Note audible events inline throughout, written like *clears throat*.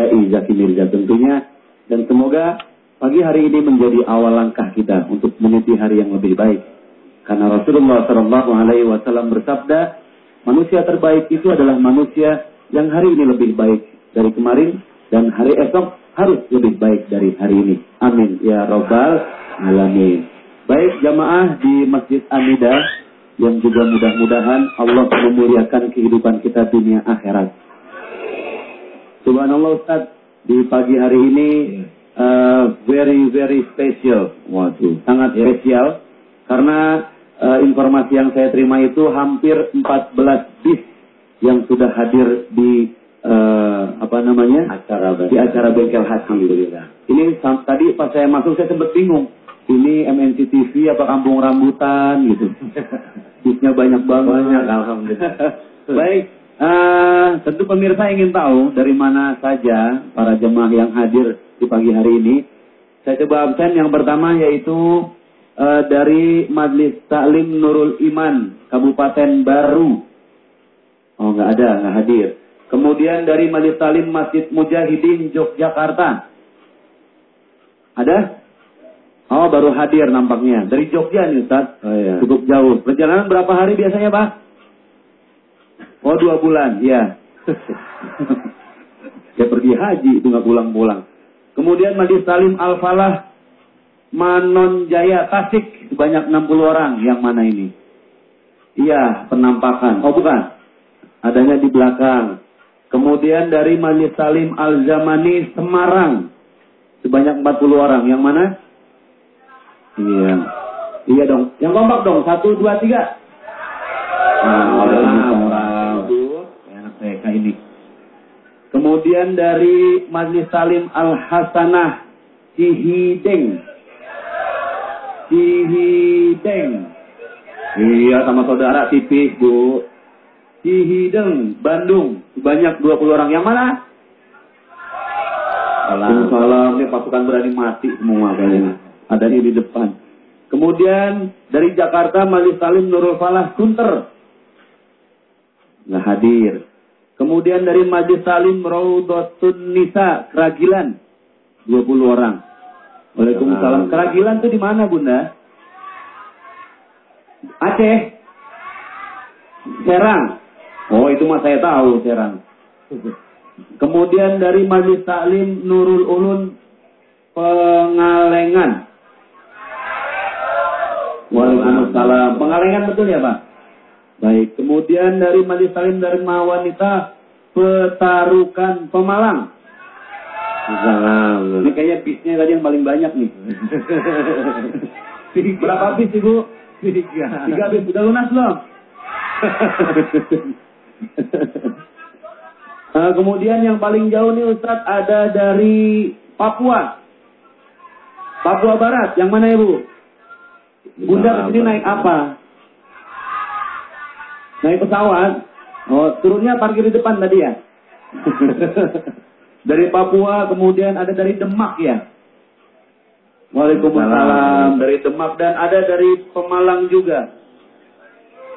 Zaki Mirza tentunya. Dan semoga pagi hari ini menjadi awal langkah kita untuk meniti hari yang lebih baik. Karena Rasulullah Shallallahu Alaihi Wasallam bersabda, manusia terbaik itu adalah manusia yang hari ini lebih baik dari kemarin dan hari esok harus lebih baik dari hari ini. Amin ya robbal alamin. Baik jamaah di Masjid Amida yang juga mudah-mudahan Allah memuliakan kehidupan kita dunia akhirat. Subhanallah Ustaz, di pagi hari ini uh, very very special. Waduh, sangat spesial karena uh, informasi yang saya terima itu hampir 14 bis yang sudah hadir di uh, apa namanya acara di acara bengkel hati. Ini tadi pas saya masuk saya sempat bingung. Ini MNC TV apa kampung rambutan gitu. *laughs* Bisnya banyak banget. Banyak alhamdulillah. *laughs* Baik, Uh, tentu pemirsa ingin tahu dari mana saja para jemaah yang hadir di pagi hari ini. Saya coba absen yang pertama yaitu uh, dari Majlis Taklim Nurul Iman Kabupaten Baru. Oh nggak ada, nggak hadir. Kemudian dari Majlis Taklim Masjid Mujahidin Yogyakarta. Ada? Oh baru hadir nampaknya. Dari Jogja nih Ustaz. Oh, iya. Cukup jauh. Perjalanan berapa hari biasanya Pak? Oh dua bulan, ya. *laughs* Dia pergi haji itu nggak pulang-pulang. Kemudian Majlis Salim Al Falah Manon Jaya Tasik sebanyak 60 orang. Yang mana ini? Iya, penampakan. Oh bukan. Adanya di belakang. Kemudian dari Majlis Salim Al Zamani Semarang sebanyak 40 orang. Yang mana? Iya. Iya dong. Yang kompak dong. Satu, dua, tiga. Nah, TK ini. Kemudian dari Majlis Salim Al Hasanah Cihideng. Cihideng. Iya sama saudara tipis bu. Cihideng, Bandung. Banyak 20 orang. Yang mana? Salam. Ini pasukan berani mati semua kayaknya. Ada di depan. Kemudian dari Jakarta Majlis Salim Nurul Falah Sunter. Nggak hadir. Kemudian dari Majlis Salim Raudhatun Nisa, Keragilan. 20 orang. Waalaikumsalam. Keragilan itu di mana, Bunda? Aceh. Serang. Oh, itu mah saya tahu, Serang. Kemudian dari Majlis Salim Nurul Ulun Pengalengan. Waalaikumsalam. Pengalengan betul ya, Pak? Baik, kemudian dari Majlis Salim Dharma Wanita Petarukan Pemalang. Salam. Ini kayaknya bisnya tadi yang paling banyak nih. *laughs* Berapa bis Ibu? Tiga. Tiga bis, sudah lunas belum? nah, *laughs* kemudian yang paling jauh nih Ustadz ada dari Papua. Papua Barat, yang mana Ibu? Bunda ke sini naik apa? Naik pesawat. Oh, turunnya parkir di depan tadi ya? *laughs* dari Papua, kemudian ada dari Demak ya? Waalaikumsalam. Dari Demak dan ada dari Pemalang juga.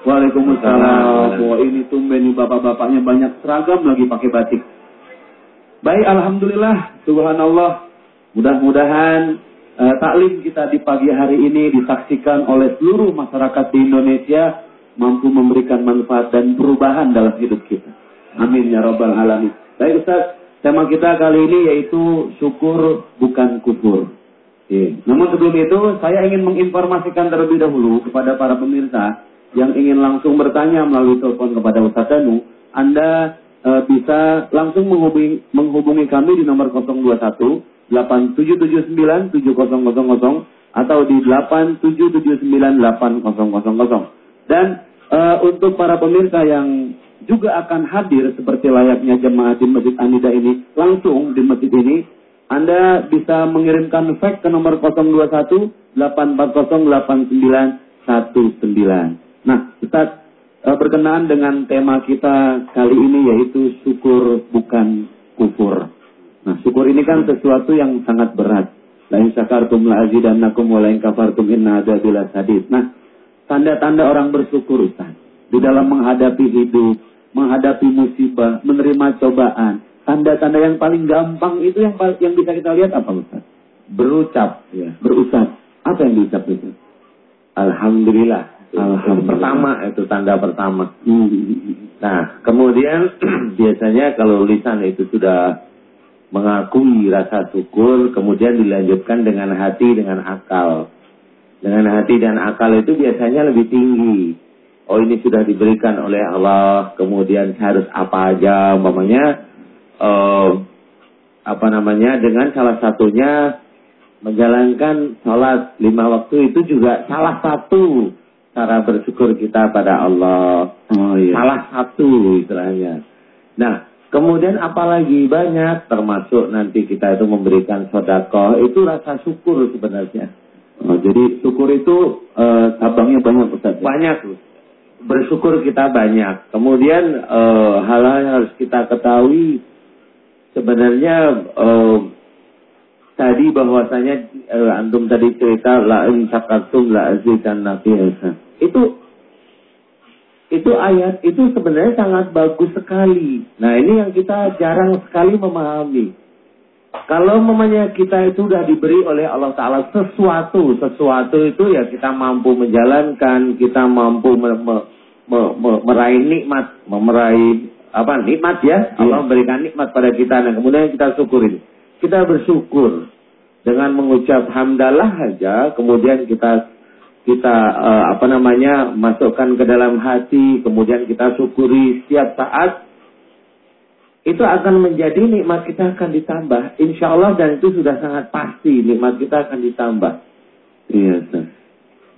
Waalaikumsalam. Wah ini tumben bapak-bapaknya banyak seragam lagi pakai batik. Baik, Alhamdulillah, Subhanallah. Mudah-mudahan uh, taklim kita di pagi hari ini disaksikan oleh seluruh masyarakat di Indonesia mampu memberikan manfaat dan perubahan dalam hidup kita. Amin ya robbal alamin. Baik Ustaz, tema kita kali ini yaitu syukur bukan kufur. Namun sebelum itu saya ingin menginformasikan terlebih dahulu kepada para pemirsa yang ingin langsung bertanya melalui telepon kepada Ustaz Danu, Anda e, bisa langsung menghubungi, menghubungi kami di nomor 021 8779 7000 atau di 8779 8000. Dan uh, untuk para pemirsa yang juga akan hadir seperti layaknya jemaah di Masjid Anida ini langsung di masjid ini, Anda bisa mengirimkan fax ke nomor 021 840 8919. Nah, Ustaz, uh, berkenaan dengan tema kita kali ini yaitu syukur bukan kufur. Nah, syukur ini kan sesuatu yang sangat berat. La la azidannakum wa la inna. Nah, tanda-tanda orang bersyukur Ustaz. Di dalam menghadapi hidup, menghadapi musibah, menerima cobaan. Tanda-tanda yang paling gampang itu yang yang bisa kita lihat apa Ustaz? Berucap, ya. Berucap. Apa yang diucap itu? Alhamdulillah. Alhamdulillah. Pertama itu tanda pertama. Hmm. Nah, kemudian *clears throat* biasanya kalau lisan itu sudah mengakui rasa syukur, kemudian dilanjutkan dengan hati, dengan akal. Dengan hati dan akal itu biasanya lebih tinggi. Oh ini sudah diberikan oleh Allah, kemudian harus apa aja, umpamanya uh, apa namanya dengan salah satunya menjalankan sholat lima waktu itu juga salah satu cara bersyukur kita pada Allah. Oh, iya. Salah satu istilahnya. Nah, kemudian apalagi banyak termasuk nanti kita itu memberikan sodakoh itu rasa syukur sebenarnya. Oh, jadi syukur itu uh, cabangnya banyak Ustaz. Ya? Banyak. Bersyukur kita banyak. Kemudian uh, hal-hal yang harus kita ketahui sebenarnya uh, tadi bahwasanya uh, antum tadi cerita la in syakartum la azidanna itu itu ayat itu sebenarnya sangat bagus sekali. Nah ini yang kita jarang sekali memahami. Kalau memangnya kita itu sudah diberi oleh Allah Ta'ala sesuatu, sesuatu itu ya kita mampu menjalankan, kita mampu me, me, me, me, meraih nikmat, meraih apa nikmat ya. Yeah. Allah memberikan nikmat pada kita dan kemudian kita syukurin. Kita bersyukur dengan mengucap hamdalah aja, kemudian kita kita uh, apa namanya masukkan ke dalam hati, kemudian kita syukuri setiap saat, itu akan menjadi nikmat kita akan ditambah. Insya Allah dan itu sudah sangat pasti nikmat kita akan ditambah. Iya,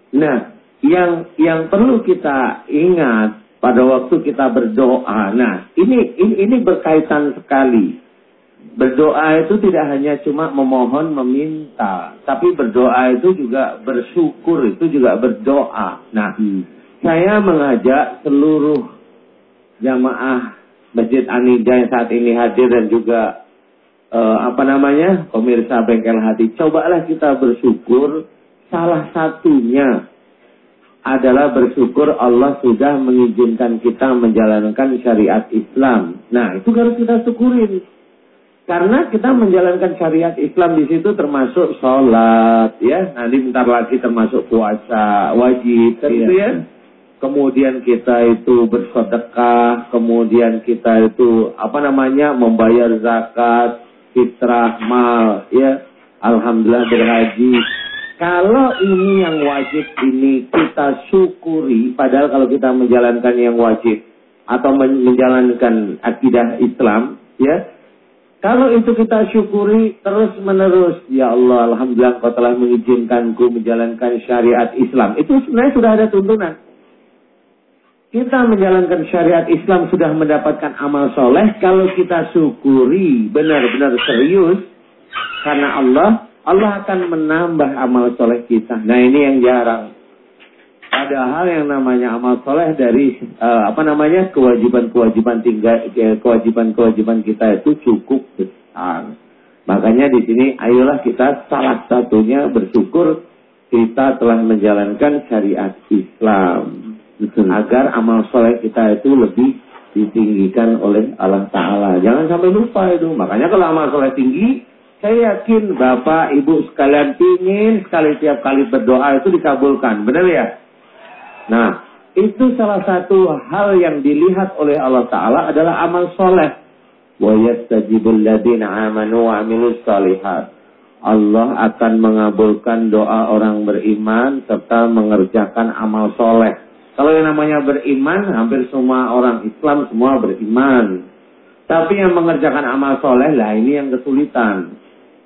Nah, yang yang perlu kita ingat pada waktu kita berdoa. Nah, ini ini, ini berkaitan sekali Berdoa itu tidak hanya cuma memohon, meminta. Tapi berdoa itu juga bersyukur, itu juga berdoa. Nah, hmm. saya mengajak seluruh jamaah Masjid Anida yang saat ini hadir dan juga uh, apa namanya pemirsa bengkel hati. Cobalah kita bersyukur. Salah satunya adalah bersyukur Allah sudah mengizinkan kita menjalankan syariat Islam. Nah, itu harus kita syukurin. Karena kita menjalankan syariat Islam di situ termasuk sholat, ya. Nanti bentar lagi termasuk puasa wajib, iya. ya. Kemudian kita itu bersedekah, kemudian kita itu apa namanya membayar zakat, fitrah, mal, ya. Alhamdulillah berhaji. Kalau ini yang wajib ini kita syukuri, padahal kalau kita menjalankan yang wajib atau menjalankan akidah Islam, ya kalau itu kita syukuri terus menerus, ya Allah, Alhamdulillah Kau telah mengizinkanku menjalankan syariat Islam. Itu sebenarnya sudah ada tuntunan. Kita menjalankan syariat Islam sudah mendapatkan amal soleh. Kalau kita syukuri benar-benar serius, karena Allah, Allah akan menambah amal soleh kita. Nah ini yang jarang. Padahal yang namanya amal soleh dari uh, apa namanya kewajiban-kewajiban tinggal kewajiban-kewajiban kita itu cukup besar. Makanya di sini ayolah kita salah satunya bersyukur kita telah menjalankan syariat Islam Betul. agar amal soleh kita itu lebih ditinggikan oleh Allah Taala. Jangan sampai lupa itu. Makanya kalau amal soleh tinggi, saya yakin Bapak Ibu sekalian pingin sekali tiap kali berdoa itu dikabulkan. Benar ya? Nah, itu salah satu hal yang dilihat oleh Allah Ta'ala adalah amal soleh. Ladina amanu wa amilus salihat. Allah akan mengabulkan doa orang beriman serta mengerjakan amal soleh. Kalau yang namanya beriman, hampir semua orang Islam semua beriman. Tapi yang mengerjakan amal soleh lah ini yang kesulitan.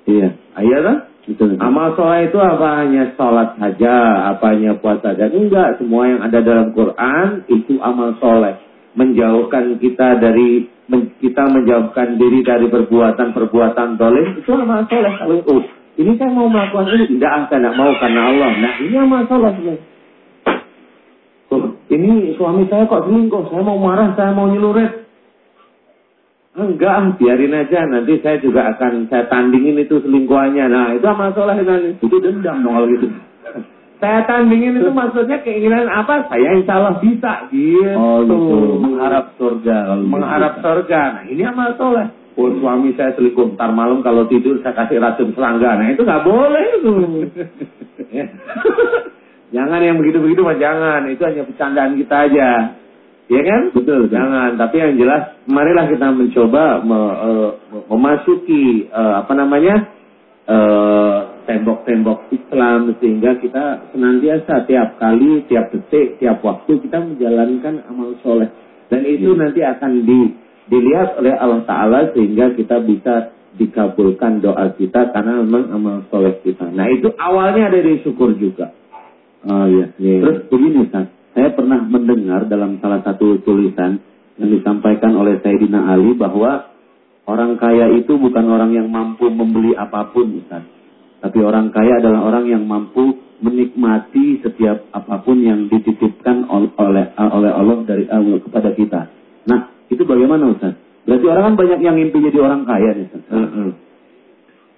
Iya, ayo kan? Betul, Amal soleh itu apa hanya sholat saja, apa hanya puasa saja. Enggak, semua yang ada dalam Quran itu amal soleh. Menjauhkan kita dari, kita menjauhkan diri dari perbuatan-perbuatan dolim, itu amal soleh. Kalau oh, ini saya mau melakukan ini, tidak akan tidak mau karena Allah. Nah ini amal soleh. Ini suami saya kok selingkuh, saya mau marah, saya mau nyelurit. Enggak, biarin aja. Nanti saya juga akan saya tandingin itu selingkuhannya. Nah, itu amal soleh nanti. Itu dendam dong kalau gitu. Saya tandingin itu maksudnya keinginan apa? Saya insya Allah bisa. Gitu. Oh, gitu. Mengharap surga. Kalau gitu. Mengharap surga. Nah, ini amal soleh. Oh suami saya selingkuh, ntar malam kalau tidur saya kasih racun serangga. Nah itu nggak boleh itu. *laughs* jangan yang begitu-begitu mah jangan. Itu hanya bercandaan kita aja. Ya kan? Betul. Jangan. Tapi yang jelas, marilah kita mencoba me, uh, memasuki uh, apa namanya uh, tembok-tembok Islam sehingga kita senantiasa tiap kali, tiap detik, tiap waktu kita menjalankan amal soleh. Dan itu ya. nanti akan di dilihat oleh Allah Ta'ala sehingga kita bisa dikabulkan doa kita karena memang amal soleh kita. Nah itu awalnya ada dari syukur juga. Oh iya. iya. Terus begini Ustaz, saya pernah mendengar dalam salah satu tulisan yang disampaikan oleh Sayyidina Ali bahwa orang kaya itu bukan orang yang mampu membeli apa pun Ustaz. Tapi orang kaya adalah orang yang mampu menikmati setiap apa pun yang dititipkan oleh oleh Allah dari Allah kepada kita. Nah, itu bagaimana Ustaz? Berarti orang kan banyak yang mimpi jadi orang kaya nih Ustaz.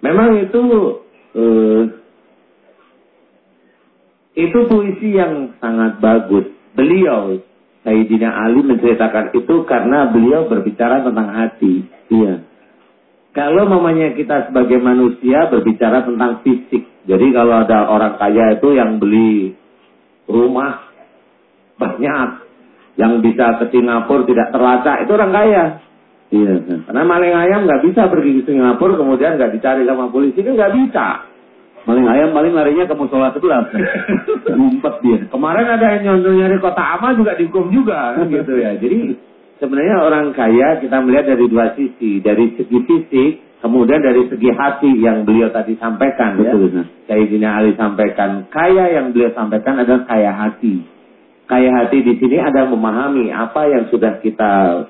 Memang itu uh, itu puisi yang sangat bagus. Beliau Sayyidina Ali menceritakan itu karena beliau berbicara tentang hati. Iya. Kalau mamanya kita sebagai manusia berbicara tentang fisik. Jadi kalau ada orang kaya itu yang beli rumah banyak, yang bisa ke Singapura tidak terlacak itu orang kaya. Iya. Karena maling ayam nggak bisa pergi ke Singapura kemudian nggak dicari sama polisi itu nggak bisa. Maling ayam maling larinya ke musola sebelah. Ngumpet dia. Kemarin ada yang nyontoh nyari kota amal juga dihukum juga *laughs* gitu ya. Jadi sebenarnya orang kaya kita melihat dari dua sisi, dari segi fisik, kemudian dari segi hati yang beliau tadi sampaikan Betul, ya. Sayyidina Ali sampaikan, kaya yang beliau sampaikan adalah kaya hati kaya hati di sini ada memahami apa yang sudah kita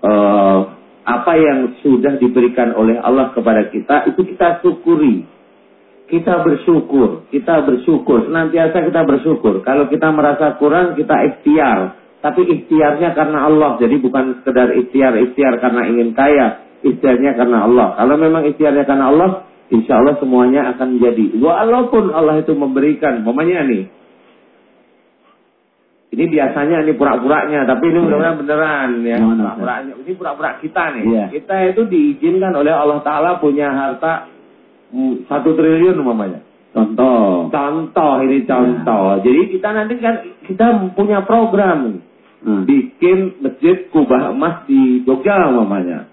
uh, apa yang sudah diberikan oleh Allah kepada kita itu kita syukuri. Kita bersyukur, kita bersyukur, senantiasa kita bersyukur. Kalau kita merasa kurang, kita ikhtiar. Tapi ikhtiarnya karena Allah, jadi bukan sekedar ikhtiar, ikhtiar karena ingin kaya, ikhtiarnya karena Allah. Kalau memang ikhtiarnya karena Allah, insya Allah semuanya akan menjadi. Walaupun Allah itu memberikan, momennya nih, ini biasanya ini pura-puranya, tapi ini mudah-mudahan beneran ya. Pura-puranya. Ini pura-pura kita nih. Yeah. Kita itu diizinkan oleh Allah Taala punya harta satu triliun umpamanya. Contoh. Contoh ini contoh. Ya. Jadi kita nanti kan kita punya program hmm. bikin masjid kubah emas di Jogja umpamanya.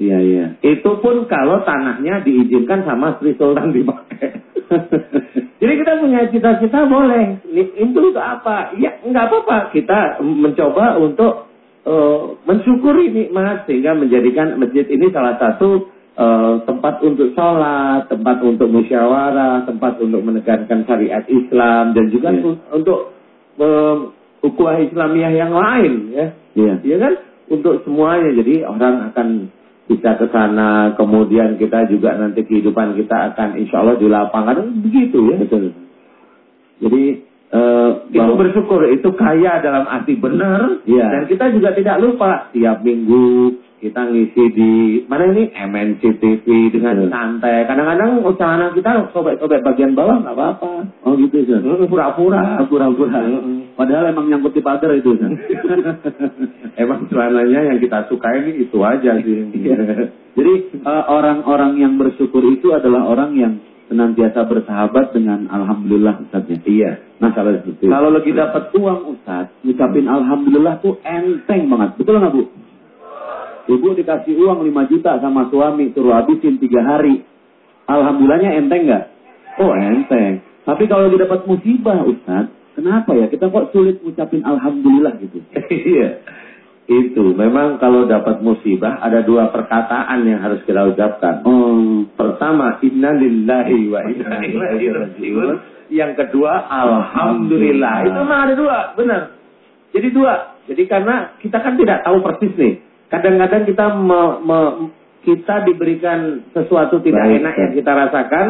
Iya iya. Itu pun kalau tanahnya diizinkan sama Sri Sultan dipakai. *laughs* Jadi kita punya cita-cita boleh. Itu untuk apa? Ya nggak apa-apa. Kita mencoba untuk uh, mensyukuri nikmat sehingga menjadikan masjid ini salah satu uh, tempat untuk sholat, tempat untuk musyawarah, tempat untuk menekankan syariat Islam dan juga yeah. untuk uh, ukuah Islamiyah yang lain ya. Iya. Yeah. kan? Untuk semuanya. Jadi orang akan bisa ke sana, kemudian kita juga nanti kehidupan kita akan insya Allah di lapangan begitu ya. Betul. Jadi uh, itu bersyukur itu kaya dalam arti benar ya. dan kita juga tidak lupa tiap minggu kita ngisi di mana ini MNC TV dengan Betul. santai. Kadang-kadang usaha kita sobek-sobek bagian bawah nggak apa-apa. Oh gitu sih. Pura-pura. Pura-pura. Padahal emang nyangkut di pagar itu. *laughs* emang celananya yang kita suka ini itu aja sih. Iya. Jadi eh, orang-orang uh, yang bersyukur itu adalah orang yang senantiasa bersahabat dengan alhamdulillah Ustaz ya. Iya. Nah kalau itu. Kalau lagi dapat uang Ustaz, ngucapin alhamdulillah tuh enteng banget. Betul nggak Bu? Ibu dikasih uang 5 juta sama suami, suruh habisin 3 hari. Alhamdulillahnya enteng nggak? Oh enteng. Tapi kalau didapat musibah Ustaz, kenapa ya kita kok sulit ngucapin alhamdulillah gitu? *laughs* Iya. Itu memang kalau dapat musibah ada dua perkataan yang harus kita ucapkan. Oh. Pertama, inna lillahi wa inna ilaihi rajiun. Yang kedua, alhamdulillah. Itu mah ada dua, benar. Jadi dua. Jadi karena kita kan tidak tahu persis nih Kadang-kadang kita me, me, kita diberikan sesuatu tidak Baik. enak yang kita rasakan,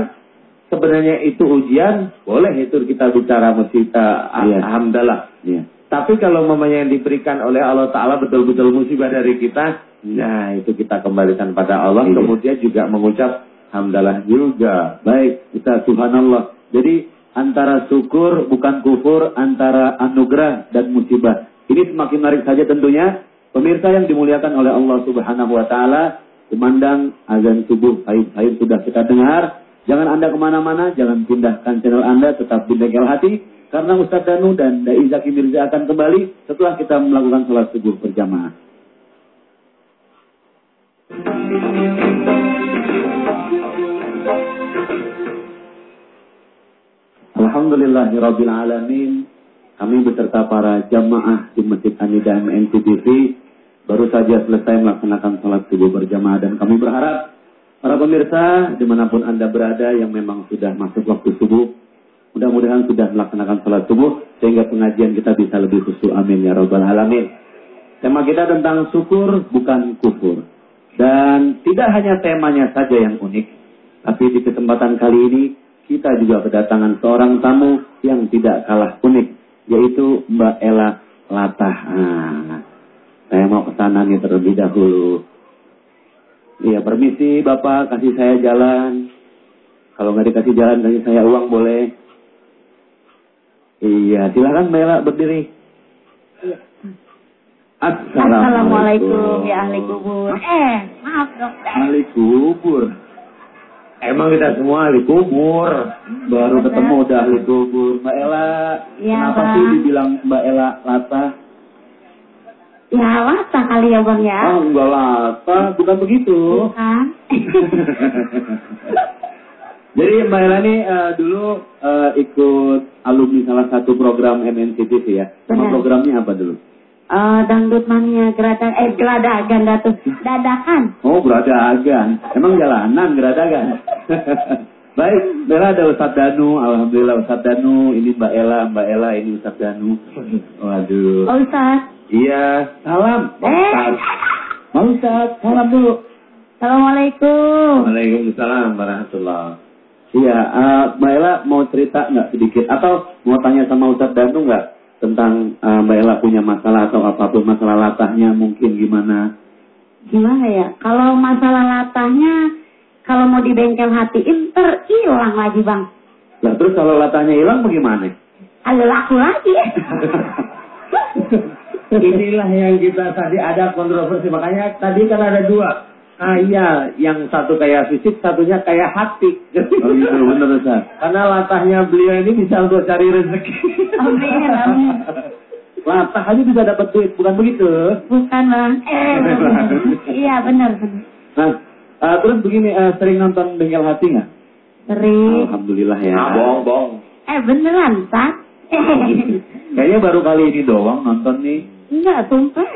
sebenarnya itu ujian, boleh itu kita bicara musibah, ya. alhamdulillah. Ya. Tapi kalau mamanya yang diberikan oleh Allah Ta'ala betul-betul musibah dari kita, nah itu kita kembalikan pada Allah. Ya. Kemudian juga mengucap Alhamdulillah juga. Baik, kita subhanallah. Jadi antara syukur bukan kufur, antara anugerah dan musibah. Ini semakin menarik saja tentunya Pemirsa yang dimuliakan oleh Allah Subhanahu wa taala, Kumandang azan subuh, hayub-hayub sudah kita dengar. Jangan Anda ke mana-mana, jangan pindahkan channel Anda, tetap di bengkel hati. Karena Ustadz Danu dan Dai Zaki Mirza akan kembali setelah kita melakukan sholat subuh berjamaah. Alhamdulillahirabbil alamin. Kami beserta para jamaah di Masjid Anida MNC TV baru saja selesai melaksanakan sholat subuh berjamaah dan kami berharap para pemirsa di mana pun anda berada yang memang sudah masuk waktu subuh mudah-mudahan sudah melaksanakan sholat subuh sehingga pengajian kita bisa lebih khusyuk amin ya robbal alamin. Tema kita tentang syukur bukan kufur. Dan tidak hanya temanya saja yang unik tapi di kesempatan kali ini kita juga kedatangan seorang tamu yang tidak kalah unik, yaitu Mbak Ella Latah. Nah, saya mau ke sana nih terlebih dahulu. Iya, permisi Bapak, kasih saya jalan. Kalau nggak dikasih jalan, kasih saya uang boleh. Iya, silakan Mbak Ella berdiri. Iya. Assalamualaikum ya ahli kubur. Eh, maaf dokter. Ahli kubur. Emang kita semua ahli kubur. Baru ketemu udah ahli kubur. Mbak Ella, Ya, kenapa Bang. sih dibilang Mbak Ella Lata? Ya lata kali ya bang ya. Oh, enggak Lata, bukan begitu. Bukan. *laughs* Jadi Mbak Ella ini eh, dulu eh, ikut alumni salah satu program MNCTV ya. Benar. programnya apa dulu? Eh, dangdut mania geradak eh geladagan datu dadakan. Oh, Geradagan. Emang jalanan Geradagan. *laughs* Baik, Mbak Ella ada Ustadz Danu. Alhamdulillah Ustadz Danu. Ini Mbak Ella, Mbak Ella ini Ustadz Danu. Waduh. Oh Ustaz. Iya, salam. Eh. Ustadz, salam dulu. Assalamualaikum. Waalaikumsalam warahmatullah. Iya, eh, Mbak Ella mau cerita nggak sedikit? Atau mau tanya sama Ustadz Danu nggak? Tentang eh, Mbak Ella punya masalah atau apa pun masalah latahnya mungkin gimana? Gimana ya? Kalau masalah latahnya kalau mau di bengkel hatiin terhilang lagi bang. Lah terus kalau latahnya hilang bagaimana? Ada laku lagi. *laughs* Inilah yang kita tadi ada kontroversi. Makanya tadi kan ada dua. Ah iya, yang satu kayak fisik, satunya kayak hati. Oh gitu, bener Ustaz. Karena latahnya beliau ini bisa untuk cari rezeki. Amin, amin. Latah aja bisa dapat duit, bukan begitu? Bukan bang. Eh, *laughs* iya benar benar. Nah, eh, terus begini, eh, sering nonton Bengkel Hati nggak? Sering. Alhamdulillah ya. Ah, bohong, bohong. Eh beneran, Pak? Kayaknya baru kali ini doang nonton nih. Enggak, sumpah.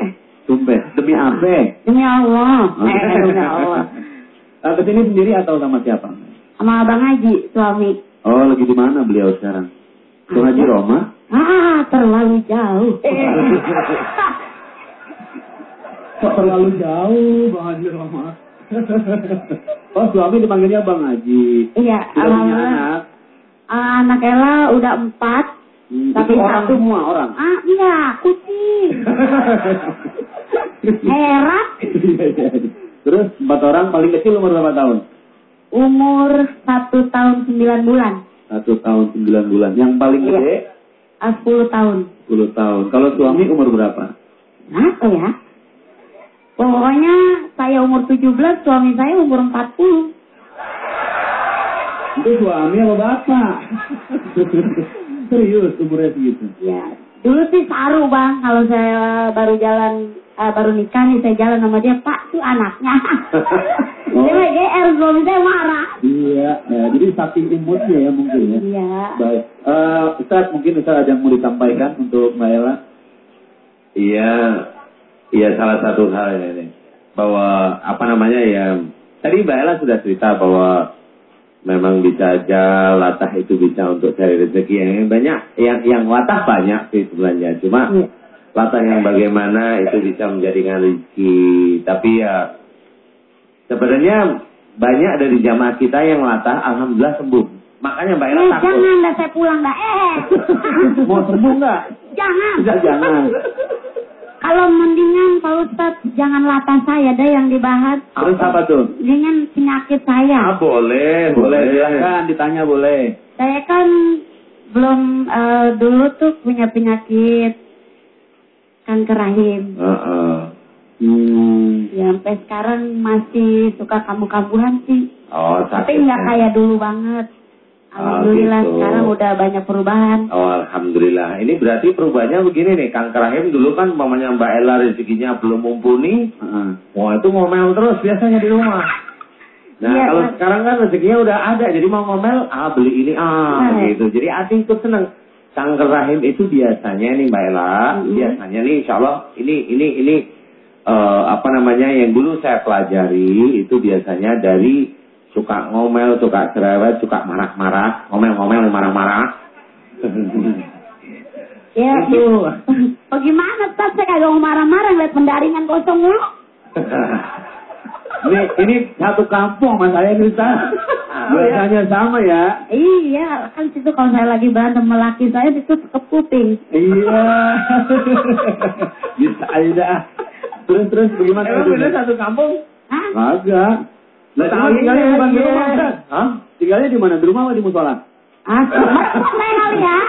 Sumpah, demi apa? Demi Allah. Eh, *laughs* demi Allah. Eh, ke sini sendiri atau sama siapa? Sama Abang Haji, suami. Oh, lagi di mana beliau sekarang? Ke Haji Roma? Ah, terlalu jauh. *laughs* Kok terlalu jauh, Bang Haji Roma? *laughs* oh, suami dipanggilnya Bang Haji. Iya, alhamdulillah. anak. Ah, Anak Ella udah empat. Hmm, Tapi itu orang satu. semua orang. Ah, iya, kucing. *laughs* Herat. Iya, iya, iya. Terus empat orang paling kecil umur berapa tahun? Umur satu tahun sembilan bulan. Satu tahun sembilan bulan. Yang paling Iya. gede Ah, sepuluh tahun. 10 tahun. Kalau suami umur berapa? Apa ya? Pokoknya saya umur 17, suami saya umur 40. Itu suami apa bapak? *laughs* Serius umurnya segitu. Ya, dulu sih saru bang, kalau saya baru jalan, eh, baru nikah nih saya jalan sama dia, Pak tuh anaknya. Oh. *laughs* Dia GR, suami saya marah. Iya, ya, jadi saking imutnya ya mungkin ya. Iya. Baik. Eh Ustaz, mungkin Ustaz ada yang mau disampaikan untuk Mbak Ella? Iya, iya salah satu hal ini bahwa apa namanya ya tadi Mbak Ella sudah cerita bahwa memang bisa aja latah itu bisa untuk cari rezeki yang banyak, yang yang latah banyak sih sebenarnya, cuma Iya. latah yang bagaimana itu bisa menjadikan rezeki, tapi ya sebenarnya banyak dari jamaah kita yang latah, alhamdulillah sembuh. Makanya Mbak Ella Eh, takut. jangan dah saya pulang dah. Eh. *laughs* Mau sembuh nggak? jangan. Tidak, jangan. Kalau mendingan Pak Ustadz jangan latah saya dah yang dibahas. Terus apa tuh? Mendingan penyakit Ah, saya. boleh, Boleh, silakan ditanya boleh. Saya kan belum eh, dulu tuh punya penyakit kanker rahim. Heeh. Hmm. Ya sampai sekarang masih suka kambuh-kambuhan sih. Oh, Tapi sakit. nggak ya? kayak dulu banget. Alhamdulillah gitu. sekarang udah banyak perubahan. Oh, alhamdulillah. Ini berarti perubahannya begini nih, kanker rahim dulu kan mamanya Mbak Ella rezekinya belum mumpuni. Heeh. Wah, itu ngomel terus biasanya di rumah. Nah, Iya, kalau Mas. sekarang kan rezekinya udah ada, jadi mau ngomel, ah beli ini, ah Nah. gitu. Jadi hati ikut seneng. Kanker rahim itu biasanya nih Mbak Ella, Mm-mm. biasanya nih insya Allah ini ini ini eh, apa namanya yang dulu saya pelajari itu biasanya dari suka ngomel, suka cerewet, suka marah-marah, ngomel-ngomel, marah-marah. *laughs* Ya, itu *laughs* Bagaimana tas saya kagak mau marah-marah ngeliat pendaringan kosong mulu. *laughs* Ini ini satu kampung Mas saya ini Ustaz. Biasanya sama ya. Iya, kan situ kalau saya lagi berantem sama laki saya itu ke kuping. Iya. Bisa aja. Terus terus bagaimana? Emang bener satu kampung? Hah? Kagak. Lah tinggalnya di mana di iya. rumah Ustaz? Hah? Tinggalnya di mana? Di rumah apa di musola? Ah, kali ya.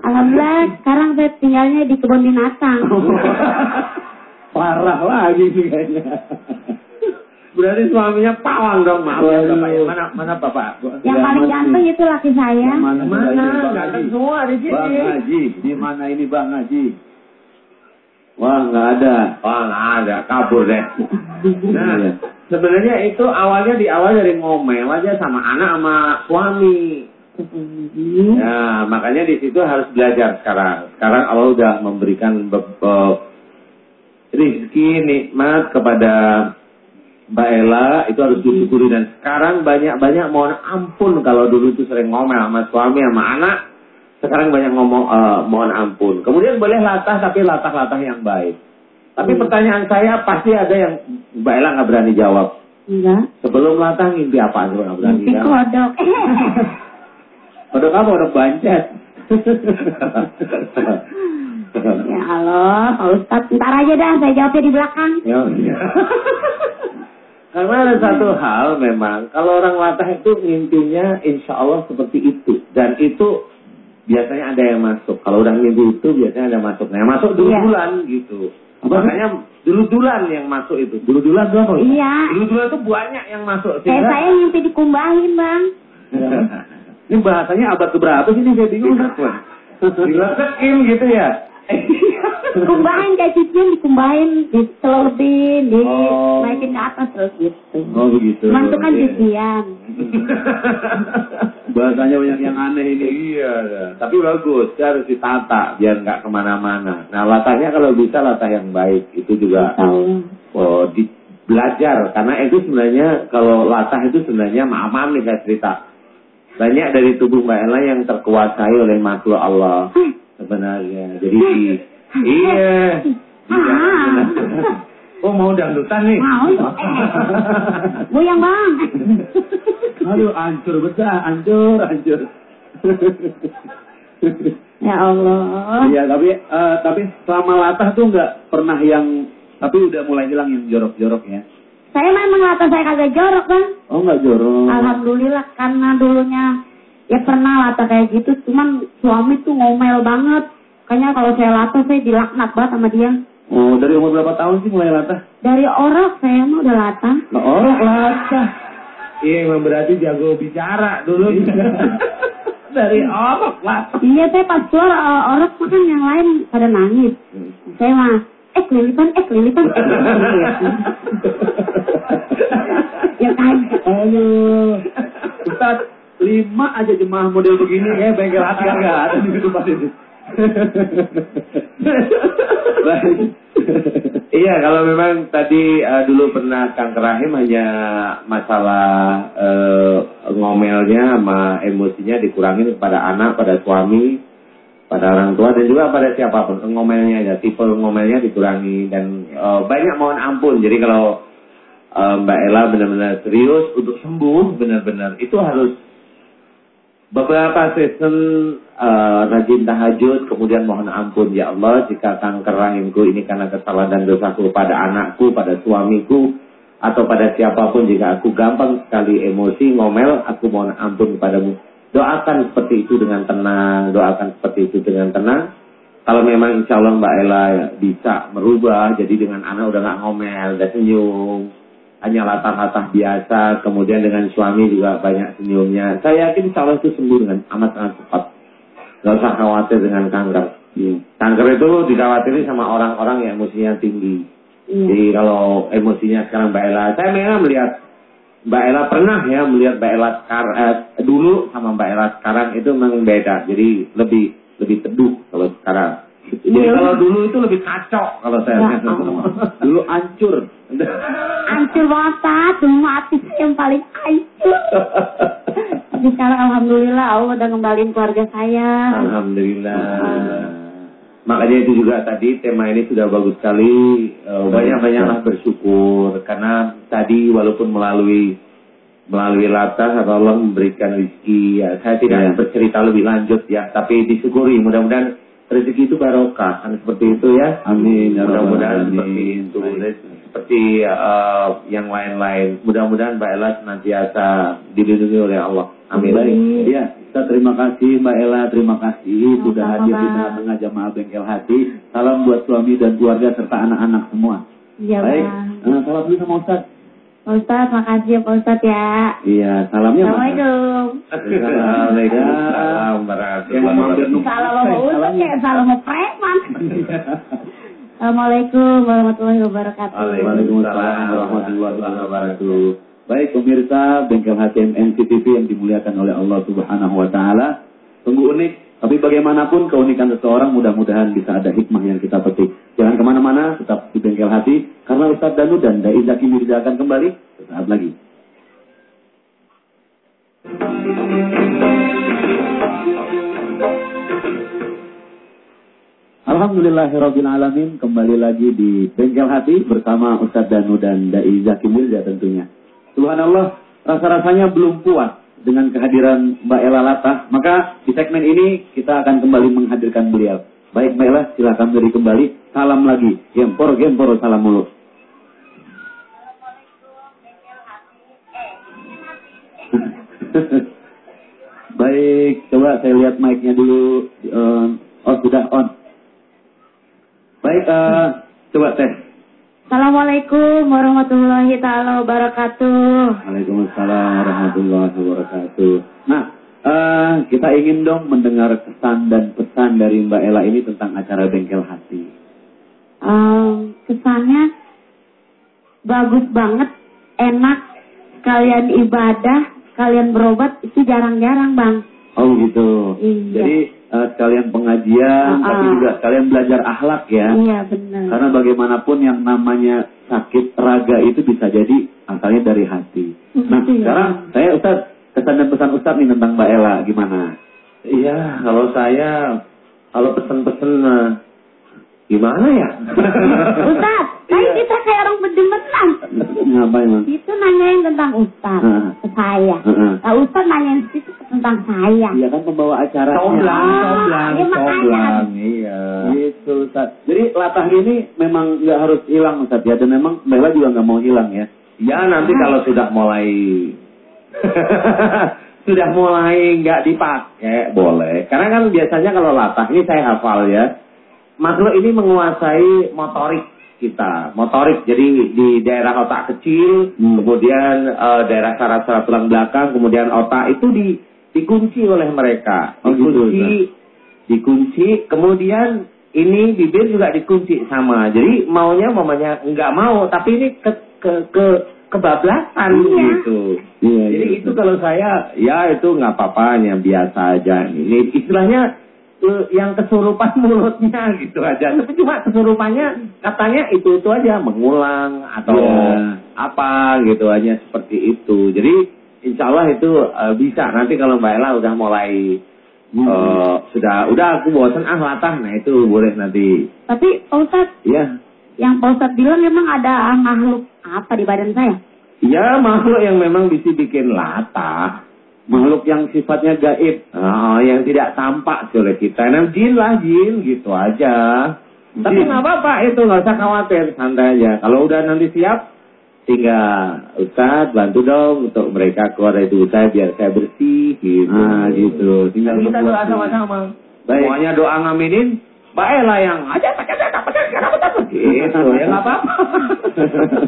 Alhamdulillah, sekarang saya tinggalnya di kebun binatang. *laughs* Parah lagi sih kayaknya. Berarti suaminya pawang dong, maaf ya bapak. ya. Mana mana bapak? Yang paling ganteng itu laki saya. Mana? Mana? Bang Ganteng Haji. semua di sini. Bang Haji, di mana ini Bang Haji? Wah nggak ada. Wah nggak ada, kabur deh. *laughs* Nah, Iya. sebenarnya itu awalnya di awal dari ngomel aja sama anak sama suami. Ya, makanya di situ harus belajar sekarang. Sekarang Allah udah memberikan be- be- rezeki nikmat kepada Mbak Ella itu harus disyukuri dan sekarang banyak-banyak mohon ampun kalau dulu itu sering ngomel sama suami sama anak sekarang banyak ngomong eh, mohon ampun kemudian boleh latah tapi latah-latah yang baik tapi pertanyaan saya pasti ada yang Mbak Ella nggak berani jawab sebelum latah mimpi apa coba nggak berani Mimpi jawab kodok. *laughs* Kodok apa? Kodok bancet. *laughs* ya Allah, Pak Ustadz. Ntar aja dah, saya jawabnya di belakang. *laughs* Ya, iya. Karena ada satu hal memang, kalau orang latah itu mimpinya insya Allah seperti itu. Dan itu biasanya ada yang masuk. Kalau udah mimpi itu biasanya ada masuk. Nah, yang masuk dulu Iya. bulan gitu. Makanya dulu dulan yang masuk itu. Dulu dulan tuh apa? Iya. Dulu dulan tuh banyak yang masuk. Kayak Sehingga- saya mimpi dikumbahin, Bang. *laughs* Ini bahasanya abad keberapa sih ini saya bingung. Dilesekin gitu ya. *laughs* Kumbahin kayak cicing dikumbahin, dicelupin, di Oh. naikin ke atas terus gitu. Oh begitu. Itu kan cucian. Bahasanya banyak yang aneh ini. Iya, tapi bagus. Dia harus ditata biar nggak ke mana-mana. Nah, latahnya kalau bisa latah yang baik itu juga oh, di, belajar karena itu sebenarnya kalau latah itu sebenarnya maaf maaf nih saya cerita banyak dari tubuh Mbak Ella yang terkuasai oleh makhluk Allah sebenarnya. Jadi di- iya. Ah. Oh mau dangdutan nih? Mau. Eh. Goyang, Bang. Aduh, hancur betah, hancur, hancur. Ya Allah. Iya, tapi eh, tapi selama latah tuh nggak pernah yang tapi udah mulai hilang yang jorok-jorok ya. Saya memang latah saya kagak jorok, Bang. Oh nggak jorok. Alhamdulillah karena dulunya ya pernah latah kayak gitu, cuman suami tuh ngomel banget. Kayaknya kalau saya latah saya dilaknat banget sama dia. Oh dari umur berapa tahun sih mulai latah? Dari orang saya mah udah latah. Nah, orang latah. Iya emang berarti jago bicara dulu. *laughs* dari orok lah. Iya saya pas keluar uh, orang makan yang lain pada nangis. Saya mah eh kelilipan, eh kelilipan. *laughs* ya kan. Aduh. Ustaz, lima aja jemaah model begini ya bengkel hati nggak ada di tempat. Baik. *laughs* Iya, kalau memang tadi eh, dulu pernah kanker rahim hanya masalah eh, ngomelnya sama emosinya dikurangin kepada anak, pada suami, pada orang tua dan juga pada siapa pun ngomelnya aja, tipe ngomelnya dikurangi dan eh, banyak mohon ampun. Jadi kalau eh, Mbak Ella benar-benar serius untuk sembuh benar-benar itu harus beberapa season eh, rajin tahajud kemudian mohon ampun ya Allah jika kanker rahimku ini karena kesalahan dan dosaku pada anakku pada suamiku atau pada siapa pun jika aku gampang sekali emosi ngomel aku mohon ampun kepadamu. Doakan seperti itu dengan tenang doakan seperti itu dengan tenang. Kalau memang insya Allah Mbak Ella bisa merubah, jadi dengan anak udah nggak ngomel, udah senyum, hanya latah-latah biasa, kemudian dengan suami juga banyak senyumnya. Saya yakin Allah itu sembuh dengan amat sangat cepat. Gak usah khawatir dengan kanker. Iya. Kanker itu dikhawatiri sama orang-orang yang emosinya tinggi. Iya. Jadi kalau emosinya sekarang Mbak Ella, saya memang melihat Mbak Ella pernah ya melihat Mbak Ella sekarang eh, dulu sama Mbak Ella sekarang itu memang beda. Jadi lebih lebih teduh kalau sekarang. Jadi Iya. kalau dulu itu lebih kacau kalau saya Ya lihat. Dulu hancur. *laughs* Hati saya yang paling hancur. Tapi sekarang Alhamdulillah Allah udah ngembaliin keluarga saya. Alhamdulillah. Makanya itu juga tadi tema ini sudah bagus sekali. Eh, Banyak-banyaklah bersyukur karena tadi walaupun melalui melalui latah atau Allah memberikan rezeki. Ya, saya tidak Ya. bercerita lebih lanjut ya, tapi disyukuri. Mudah-mudahan rezeki itu barokah kan seperti itu ya. Amin. ya Mudah-mudahan seperti itu. Seperti eh, yang lain-lain. Mudah-mudahan Mbak Ella senantiasa dilindungi oleh Allah. Amin. Baik. Iya, kita terima kasih Mbak Ella, terima kasih sudah Sama-sama, hadir di tengah-tengah jamaah bengkel hati. Salam buat suami dan keluarga serta anak-anak semua. Iya, Baik, Bang. Eh, salam dulu sama Ustaz. Pak Ustadz, makasih ya Pak Ustadz ya. Iya, salamnya mana? Assalamualaikum. Waalaikumsalam warahmatullahi wabarakatuh. Salam sama Ustadz ya, salam preman. Assalamualaikum warahmatullahi wabarakatuh. Waalaikumsalam warahmatullahi wabarakatuh. Baik pemirsa Bengkel HTM NCTV yang dimuliakan oleh Allah Subhanahu wa taala. Sungguh unik, tapi bagaimanapun keunikan seseorang mudah-mudahan bisa ada hikmah yang kita petik. Jangan ke mana-mana, tetap di Bengkel Hati karena Ustadz Danu dan Dai Zaki Mirza akan kembali sesaat lagi. Alamin kembali lagi di Bengkel Hati bersama Ustadz Danu dan Dai Zaki Mirza tentunya. Subhanallah, rasa-rasanya belum puas dengan kehadiran Mbak Ella Latah, maka di segmen ini kita akan kembali menghadirkan beliau. Baik Mbak Ella, silakan beri kembali. Salam lagi. Gempor, gempor, salam mulu. *laughs* Baik, coba saya lihat mic-nya dulu. Eh, oh, sudah on. Baik, eh, coba tes. Assalamualaikum warahmatullahi taala wabarakatuh. Waalaikumsalam warahmatullahi wabarakatuh. Nah, eh, kita ingin dong mendengar kesan dan pesan dari Mbak Ella ini tentang acara Bengkel Hati. Em, kesannya bagus banget, enak. Kalian ibadah, kalian berobat itu jarang-jarang bang. Oh gitu. Iya. Jadi eh, sekalian pengajian, Ah, tapi ah. juga sekalian belajar akhlak ya. Iya benar. Karena bagaimanapun yang namanya sakit raga itu bisa jadi asalnya dari hati. Nah, Iya. sekarang saya Ustaz, kesan dan pesan Ustaz nih tentang Mbak Ella gimana? Iya, kalau saya kalau pesen-pesen eh, gimana ya? *laughs* Ustaz, tadi kita kayak orang berdemetan. Ngapain, Mas? Itu nanyain tentang Ustaz Ah. ke saya. Heeh. Nah, Ustaz nanyain situ tentang saya. Iya kan pembawa acaranya. Comblang, Ah, comblang, iya, makanya. comblang, iya. Gitu Ustaz. Jadi latah ini memang nggak harus hilang Ustaz ya. Dan memang Mbak Ella juga nggak mau hilang ya. Ya nanti kalau sudah mulai *laughs* sudah mulai nggak dipakai boleh. Karena kan biasanya kalau latah ini saya hafal ya. Makhluk ini menguasai motorik kita, motorik. Jadi di daerah otak kecil, Hmm. kemudian eh, daerah saraf-saraf tulang belakang, kemudian otak itu di, dikunci oleh mereka. Oh, gitu, Dikunci, dikunci, kemudian ini bibir juga dikunci sama. Jadi maunya mamanya nggak mau, tapi ini ke ke ke kebablasan Iya. gitu. Iya. Jadi iya, itu Ustaz. kalau saya ya itu nggak apa-apa yang biasa aja. Ini istilahnya yang kesurupan *laughs* mulutnya gitu aja. Tapi cuma kesurupannya katanya itu itu aja mengulang atau Iya. apa gitu aja seperti itu. Jadi insya Allah itu eh, bisa nanti kalau Mbak Ella udah mulai Hmm. eh, sudah udah aku bosan ah latah nah itu boleh nanti Tapi Pak Ustaz, ya yang Pak Ustaz bilang memang ada makhluk apa di badan saya? ya makhluk yang memang bisa bikin latah makhluk yang sifatnya gaib. Ah, yang tidak tampak oleh kita. Nah, jin lah jin gitu aja. Tapi Jin. nggak apa-apa itu nggak usah khawatir, santai aja. Kalau udah nanti siap, tinggal Ustaz bantu dong untuk mereka keluar dari saya biar saya bersih gitu. Nah, gitu. Tinggal Kita doa sama-sama. Baik. Semuanya doa ngaminin, Mbak Ella yang aja pakai saya pakai kenapa takut gitu ya nggak apa-apa.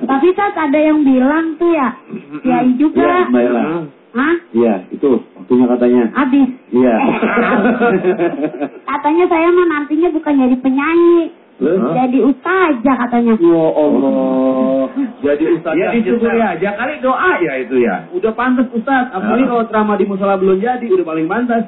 Tapi Ustaz ada yang bilang tuh ya, Kiai juga. Mbak Ella. Hah? Iya, itu waktunya katanya. Habis. Iya. *laughs* Katanya saya mah nantinya bukan jadi penyanyi, Terus? jadi ustazah katanya. Ya Allah. Jadi Ustaz Ya disyukuri aja kali doa ya itu ya. Udah pantas Ustaz, apalagi Ah. kalau ceramah di musola belum jadi, udah paling pantas.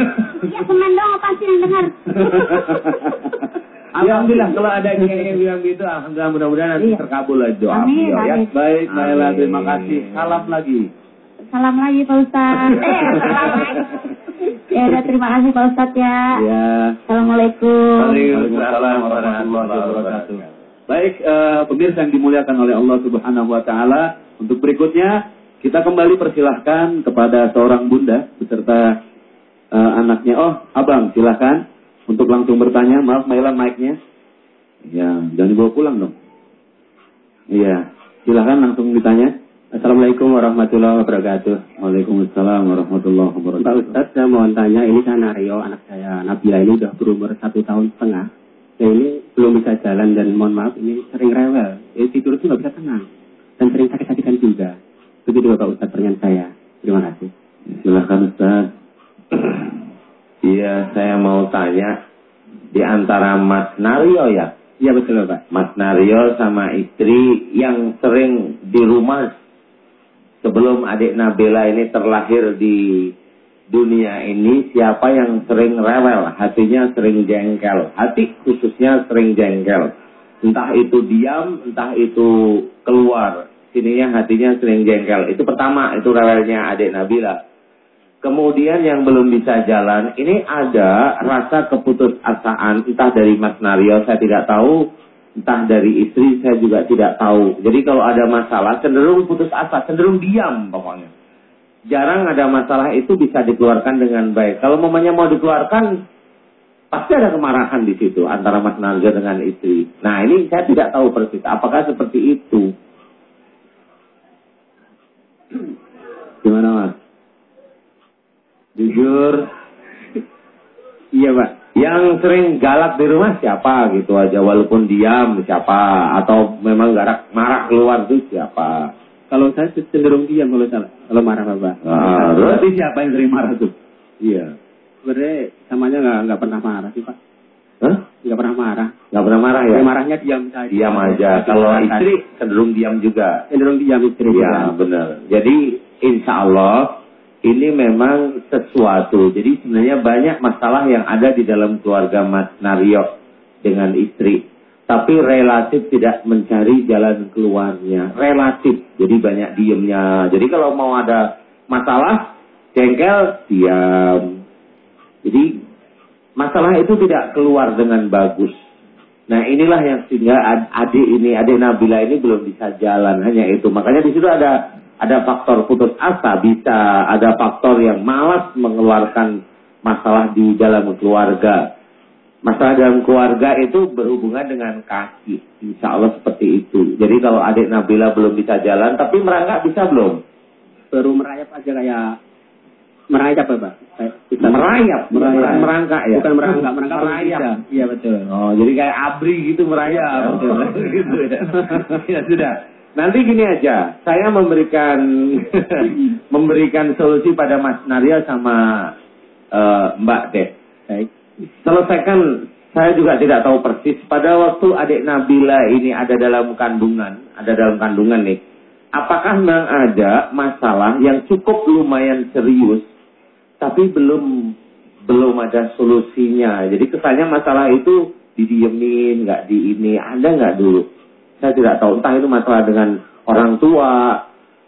*laughs* Ya semen dong pasti yang dengar. *laughs* Alhamdulillah kalau ada yang yang bilang gitu, alhamdulillah mudah-mudahan nanti Iya. terkabul lah doa Amin, ya. Baik, Amin. terima kasih. Salam lagi. Salam lagi Pak Ustaz. *laughs* Eh, salam lagi. Ya udah terima kasih Pak Ustaz ya. Ya. Assalamualaikum. Waalaikumsalam warahmatullahi wabarakatuh. Baik, eh, pemirsa yang dimuliakan oleh Allah Subhanahu wa taala, untuk berikutnya kita kembali persilahkan kepada seorang bunda beserta eh, anaknya. Oh, Abang, silahkan untuk langsung bertanya. Maaf, Maila mic-nya. Ya, jangan dibawa pulang dong. Iya, silahkan langsung ditanya. Assalamualaikum warahmatullahi wabarakatuh. Waalaikumsalam warahmatullahi Pak wabarakatuh. Ustadz, saya mau tanya, ini kan Aryo, anak saya, Nabila ini udah berumur satu tahun setengah. Ya ini belum bisa jalan dan mohon maaf, ini sering rewel. Jadi tidur itu nggak bisa tenang. Dan sering sakit-sakitan juga. Begitu Bapak Ustadz pertanyaan saya. Terima kasih. Silahkan Ustaz. Iya, saya mau tanya di antara Mas Nario ya, Iya betul Bapak. Mas Nario sama istri yang sering di rumah sebelum adik Nabila ini terlahir di dunia ini siapa yang sering rewel, hatinya sering jengkel, hati khususnya sering jengkel. Entah itu diam, entah itu keluar. Sininya hatinya sering jengkel. Itu pertama, itu rewelnya adik Nabila. Kemudian yang belum bisa jalan, ini ada rasa keputusasaan, entah dari Mas Nario, saya tidak tahu, entah dari istri, saya juga tidak tahu. Jadi kalau ada masalah, cenderung putus asa, cenderung diam pokoknya. Jarang ada masalah itu bisa dikeluarkan dengan baik. Kalau mamanya mau dikeluarkan, pasti ada kemarahan di situ antara Mas dengan istri. Nah ini saya tidak tahu persis, apakah seperti itu. Gimana Mas? Jujur. Iya Pak. Yang sering galak di rumah siapa gitu aja, walaupun diam siapa, atau memang garak marah keluar tuh siapa. Kalau saya cenderung diam kalau salah. Kalau marah Bapak. Ah, terus? Berarti siapa yang sering marah tuh? Iya. Sebenarnya samanya nggak nggak pernah marah sih Pak. Hah? Nggak pernah marah. Nggak pernah marah ya? Ya, marahnya diam saja. Diam aja. Kalau istri cenderung diam juga. cenderung diam istri. Iya, benar. Jadi insya Allah ini memang sesuatu. Jadi sebenarnya banyak masalah yang ada di dalam keluarga Mas Naryo dengan istri. Tapi relatif tidak mencari jalan keluarnya. Relatif. Jadi banyak diemnya. Jadi kalau mau ada masalah, jengkel, diam. Jadi masalah itu tidak keluar dengan bagus. Nah inilah yang sehingga ad- adik ini, adik Nabila ini belum bisa jalan hanya itu. Makanya di situ ada ada faktor putus asa, bisa ada faktor yang malas mengeluarkan masalah di dalam keluarga. Masalah dalam keluarga itu berhubungan dengan kaki. Insya Allah seperti itu. Jadi kalau adik Nabila belum bisa jalan, tapi merangkak bisa belum? Baru merayap aja kayak merayap ya Pak. Kayak kita Merayap, merayap. bukan merangkak ya? Bukan merangkak, merangkak merayap. bisa. Iya betul. Oh, jadi kayak abri gitu merayap. Ya, betul. *laughs* gitu ya. *laughs* ya sudah. Nanti gini aja, saya memberikan *laughs* memberikan solusi pada Mas Narya sama eh, Mbak deh. Baik. Selesaikan saya juga tidak tahu persis pada waktu adik Nabila ini ada dalam kandungan, ada dalam kandungan nih. Apakah memang ada masalah yang cukup lumayan serius tapi belum belum ada solusinya. Jadi kesannya masalah itu didiemin, nggak di ini, ada nggak dulu? Saya tidak tahu. Entah itu masalah dengan orang tua,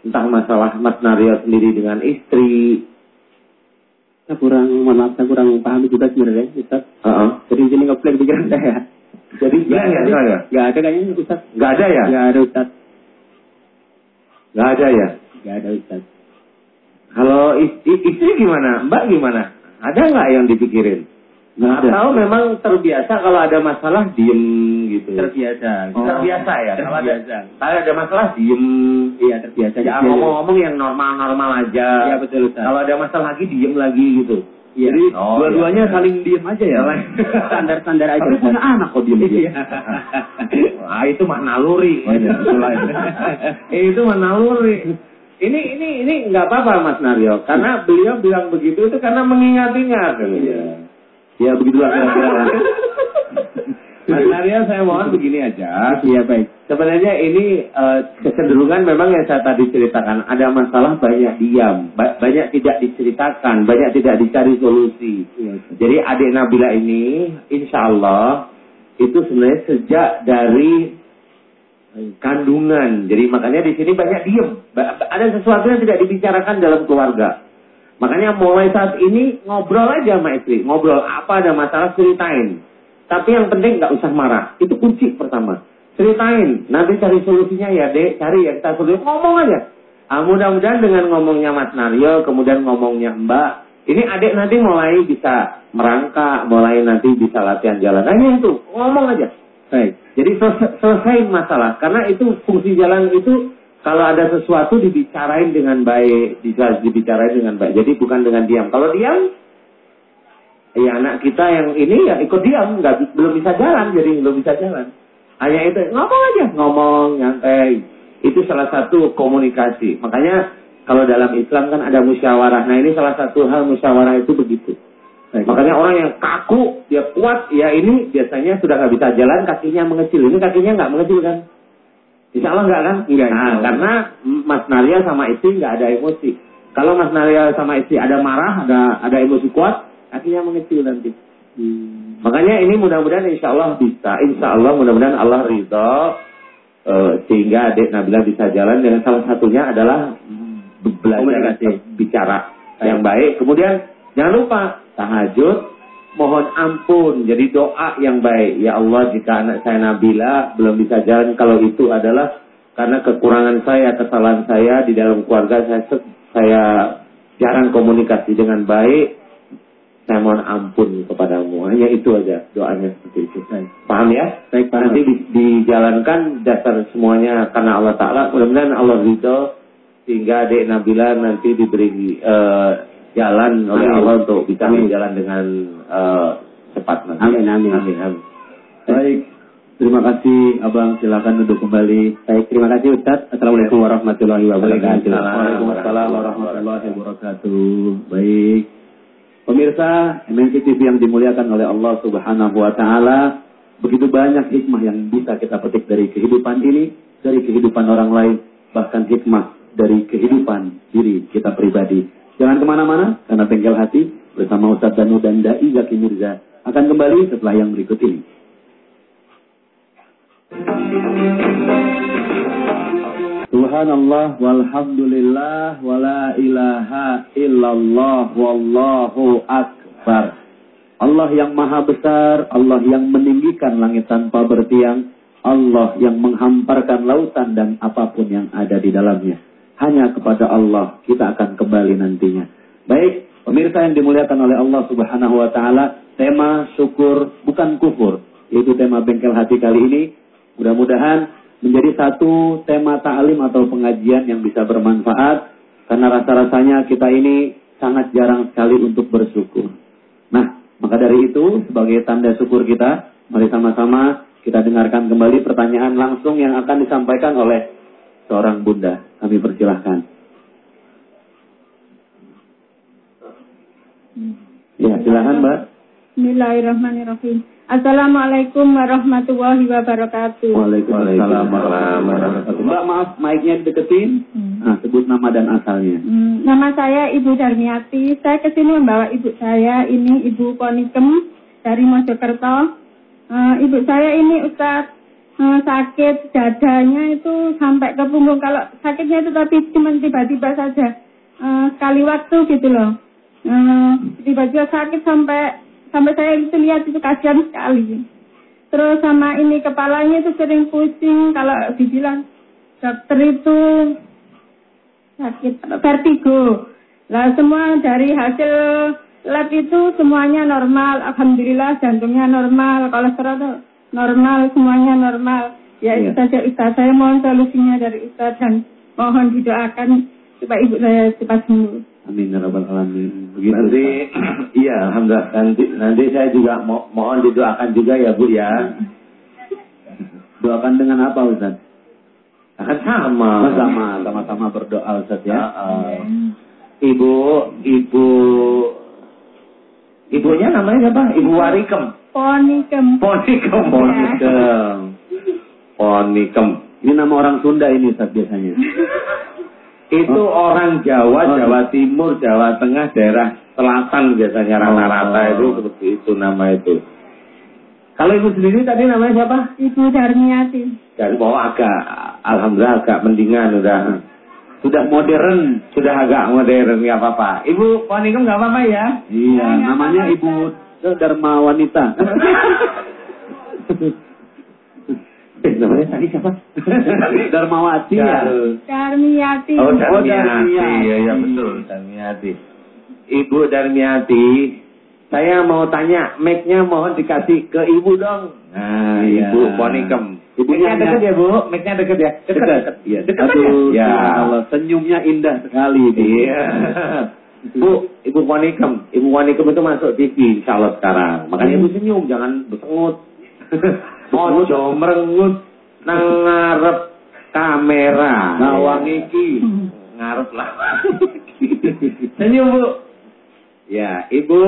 entah masalah Mas Naryo sendiri dengan istri. Saya kurang, mohon maaf, saya kurang paham juga sebenarnya, Ustaz. Heeh. Jadi sini ngeplay pikiran saya. Jadi Nggak gimana ada, ya? nggak ada kayaknya Ustaz. Nggak ada ya? Nggak ada Ustaz. Nggak ada ya? Nggak ada Ustaz. Kalau istri, istri gimana? Mbak gimana? Ada nggak yang dipikirin? Ada. Atau memang terbiasa kalau ada masalah diem gitu? Terbiasa. Oh. Terbiasa ya? Kalau ada, Terbiasa. kalau ada masalah diem. Iya terbiasa. Ya ngomong-ngomong yang normal-normal aja. Iya betul Ustaz. Kalau ada masalah lagi diem lagi gitu. Iya. Jadi Oh, dua-duanya iya. saling diem aja ya. *laughs* Standar-standar aja. Tapi punya anak kok diem. Iya. *laughs* Wah, itu mah naluri. Oh, iya, itu lain. *laughs* itu mah naluri. Ini ini ini nggak apa-apa Mas Naryo, karena beliau bilang begitu itu karena mengingat-ingat. Iya. Ya begitulah kira-kira. Mas *laughs* Naryo saya mohon begini aja. Iya baik. Sebenarnya ini eh, kecenderungan memang yang saya tadi ceritakan ada masalah banyak diam, ba- banyak tidak diceritakan, banyak tidak dicari solusi. Iya. Jadi adik Nabila ini, insya Allah itu sebenarnya sejak dari kandungan. Jadi makanya di sini banyak diem. Ada sesuatu yang tidak dibicarakan dalam keluarga. Makanya mulai saat ini ngobrol aja sama istri. Ngobrol apa ada masalah ceritain. Tapi yang penting nggak usah marah. Itu kunci pertama. Ceritain. Nanti cari solusinya ya dek. Cari ya kita solusi. Ngomong aja. Ah, mudah-mudahan dengan ngomongnya Mas Naryo, kemudian ngomongnya Mbak, ini adik nanti mulai bisa merangkak, mulai nanti bisa latihan jalan. Hanya itu, ngomong aja. Baik. Jadi selesai, selesai masalah. Karena itu fungsi jalan itu kalau ada sesuatu dibicarain dengan baik, bisa dibicarain dengan baik. Jadi bukan dengan diam. Kalau diam, ya anak kita yang ini ya ikut diam, nggak belum bisa jalan, jadi belum bisa jalan. Hanya itu ngomong aja, ngomong nyantai. Itu salah satu komunikasi. Makanya kalau dalam Islam kan ada musyawarah. Nah ini salah satu hal musyawarah itu begitu. Baik. Makanya orang yang kaku, dia kuat, ya ini biasanya sudah nggak bisa jalan, kakinya mengecil. Ini kakinya nggak mengecil kan? Insya Allah nggak kan? Nggak, insya Nah, karena Mas Naria sama istri nggak ada emosi. Kalau Mas Naria sama istri ada marah, ada ada emosi kuat, kakinya mengecil nanti. Hmm. Makanya ini mudah-mudahan insya Allah bisa. Insya Allah mudah-mudahan Allah ridho eh, sehingga adik Nabila bisa jalan dengan salah satunya adalah be- belajar bicara yang baik. Kemudian jangan lupa tahajud, mohon ampun. Jadi doa yang baik. Ya Allah jika anak saya Nabila belum bisa jalan kalau itu adalah karena kekurangan saya, kesalahan saya di dalam keluarga saya saya jarang komunikasi dengan baik saya mohon ampun kepadamu. Hanya itu aja doanya seperti itu. Paham ya? Baik, paham. Nanti di- dijalankan dasar semuanya karena Allah Ta'ala. Mudah-mudahan Allah ridho sehingga adik Nabila nanti diberi eh, jalan oleh Amin. Allah untuk bisa Amin. berjalan dengan eh, cepat nanti. Amin, amin. amin, amin. Baik. Terima kasih Abang. Silakan duduk kembali. Baik, terima kasih Ustaz. Assalamualaikum warahmatullahi wabarakatuh. Waalaikumsalam warahmatullahi wabarakatuh. Baik. Pemirsa MNC TV yang dimuliakan oleh Allah Subhanahu wa taala, begitu banyak hikmah yang bisa kita petik dari kehidupan ini, dari kehidupan orang lain, bahkan hikmah dari kehidupan diri kita pribadi. Jangan ke mana-mana, karena bengkel hati bersama Ustadz Danu dan Dai Zaki Mirza akan kembali setelah yang berikut ini. Subhanallah walhamdulillah wala ilaha illallah wallahu akbar. Allah yang maha besar, Allah yang meninggikan langit tanpa bertiang, Allah yang menghamparkan lautan dan apa pun yang ada di dalamnya. Hanya kepada Allah kita akan kembali nantinya. Baik, pemirsa yang dimuliakan oleh Allah Subhanahu wa taala, tema syukur bukan kufur, yaitu tema bengkel hati kali ini. Mudah-mudahan menjadi satu tema ta'lim atau pengajian yang bisa bermanfaat karena rasa-rasanya kita ini sangat jarang sekali untuk bersyukur. Nah, maka dari itu sebagai tanda syukur kita, mari sama-sama kita dengarkan kembali pertanyaan langsung yang akan disampaikan oleh seorang bunda. Kami persilahkan. Ya, silakan Mbak. Bismillahirrahmanirrahim. Assalamualaikum warahmatullahi wabarakatuh. Waalaikumsalam warahmatullahi wabarakatuh. Mbak, maaf, mic-nya deketin. Hmm. Nah, sebut nama dan asalnya. Hmm, nama saya Ibu Darmiati. Saya ke sini membawa ibu saya ini Ibu Konikem dari Mojokerto. Eh, ibu saya ini Ustaz eh, sakit dadanya itu sampai ke punggung. Kalau sakitnya itu tapi cuma tiba-tiba saja Eh, sekali waktu gitu loh. Eh, tiba-tiba sakit sampai sampai saya itu lihat itu kasihan sekali. Terus sama ini kepalanya itu sering pusing kalau dibilang dokter itu sakit vertigo. Lah semua dari hasil lab itu semuanya normal, alhamdulillah jantungnya normal, kolesterol normal, semuanya normal. Ya itu saja Ustaz, saya mohon solusinya dari Ustaz dan mohon didoakan supaya ibu saya cepat sembuh. Amin ya rabbal alamin. Begitu. Nanti, *clears throat* iya, alhamdulillah. Nanti, nanti saya juga mo mohon didoakan juga ya Bu ya. *laughs* Doakan dengan apa Ustaz? Akan sama. Sama, sama-sama berdoa Ustaz ya. Uh, ibu, ibu, ibunya namanya siapa? Ibu Warikem. Ponikem. Ponikem. Ponikem. Ponikem. Ini nama orang Sunda ini Ustaz biasanya. *laughs* Itu orang Jawa, Oh. Jawa Timur, Jawa Tengah, daerah selatan biasanya rata-rata Oh. itu seperti itu nama itu. Kalau ibu sendiri tadi namanya siapa? Ibu Darmiati. Dari bawah agak, alhamdulillah agak mendingan udah. Sudah modern. Sudah agak modern, nggak apa-apa. Ibu Ponikem nggak apa-apa ya? Iya, namanya Ibu Dharma Wanita. Eh, namanya tadi siapa? Dharmawati ya. Darmiati. Oh, Oh, Darmiati. Darmiati. Iya, iya betul, Darmiati. Ibu Darmiati, saya mau tanya, mic-nya mohon dikasih ke Ibu dong. Nah, Iya. Ibu Ponikem. Ibunya Mic-nya deket ya, Bu? Mic-nya deket ya? Deket, deket. Iya, Deket Aduh, aja. Ya. Allah, senyumnya indah sekali. Iya. Bu, Ibu Ponikem. Ibu Ponikem itu masuk TV, insya Allah sekarang. Makanya Ibu senyum, jangan bersengut. *laughs* Ojo merengut nang ngarep kamera. Ngawang iki. Ngarep lah. *laughs* senyum, Bu. Ya, Ibu,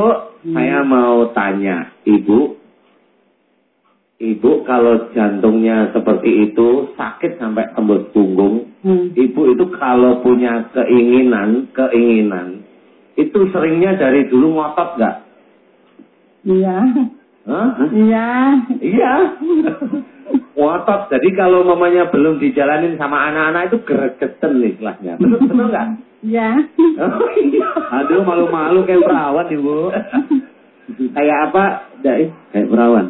saya mau tanya. Ibu, Ibu kalau jantungnya seperti itu sakit sampai tembus punggung, Hmm. Ibu itu kalau punya keinginan, keinginan, itu seringnya dari dulu ngotot nggak? Iya. Hah? Iya. Iya. *laughs* ngotot. Jadi kalau mamanya belum dijalanin sama anak-anak itu gregetan istilahnya. Betul betul nggak? Iya. Oh iya. Aduh, malu-malu kayak perawan Ibu. Kayak apa? Dai? Kayak perawan.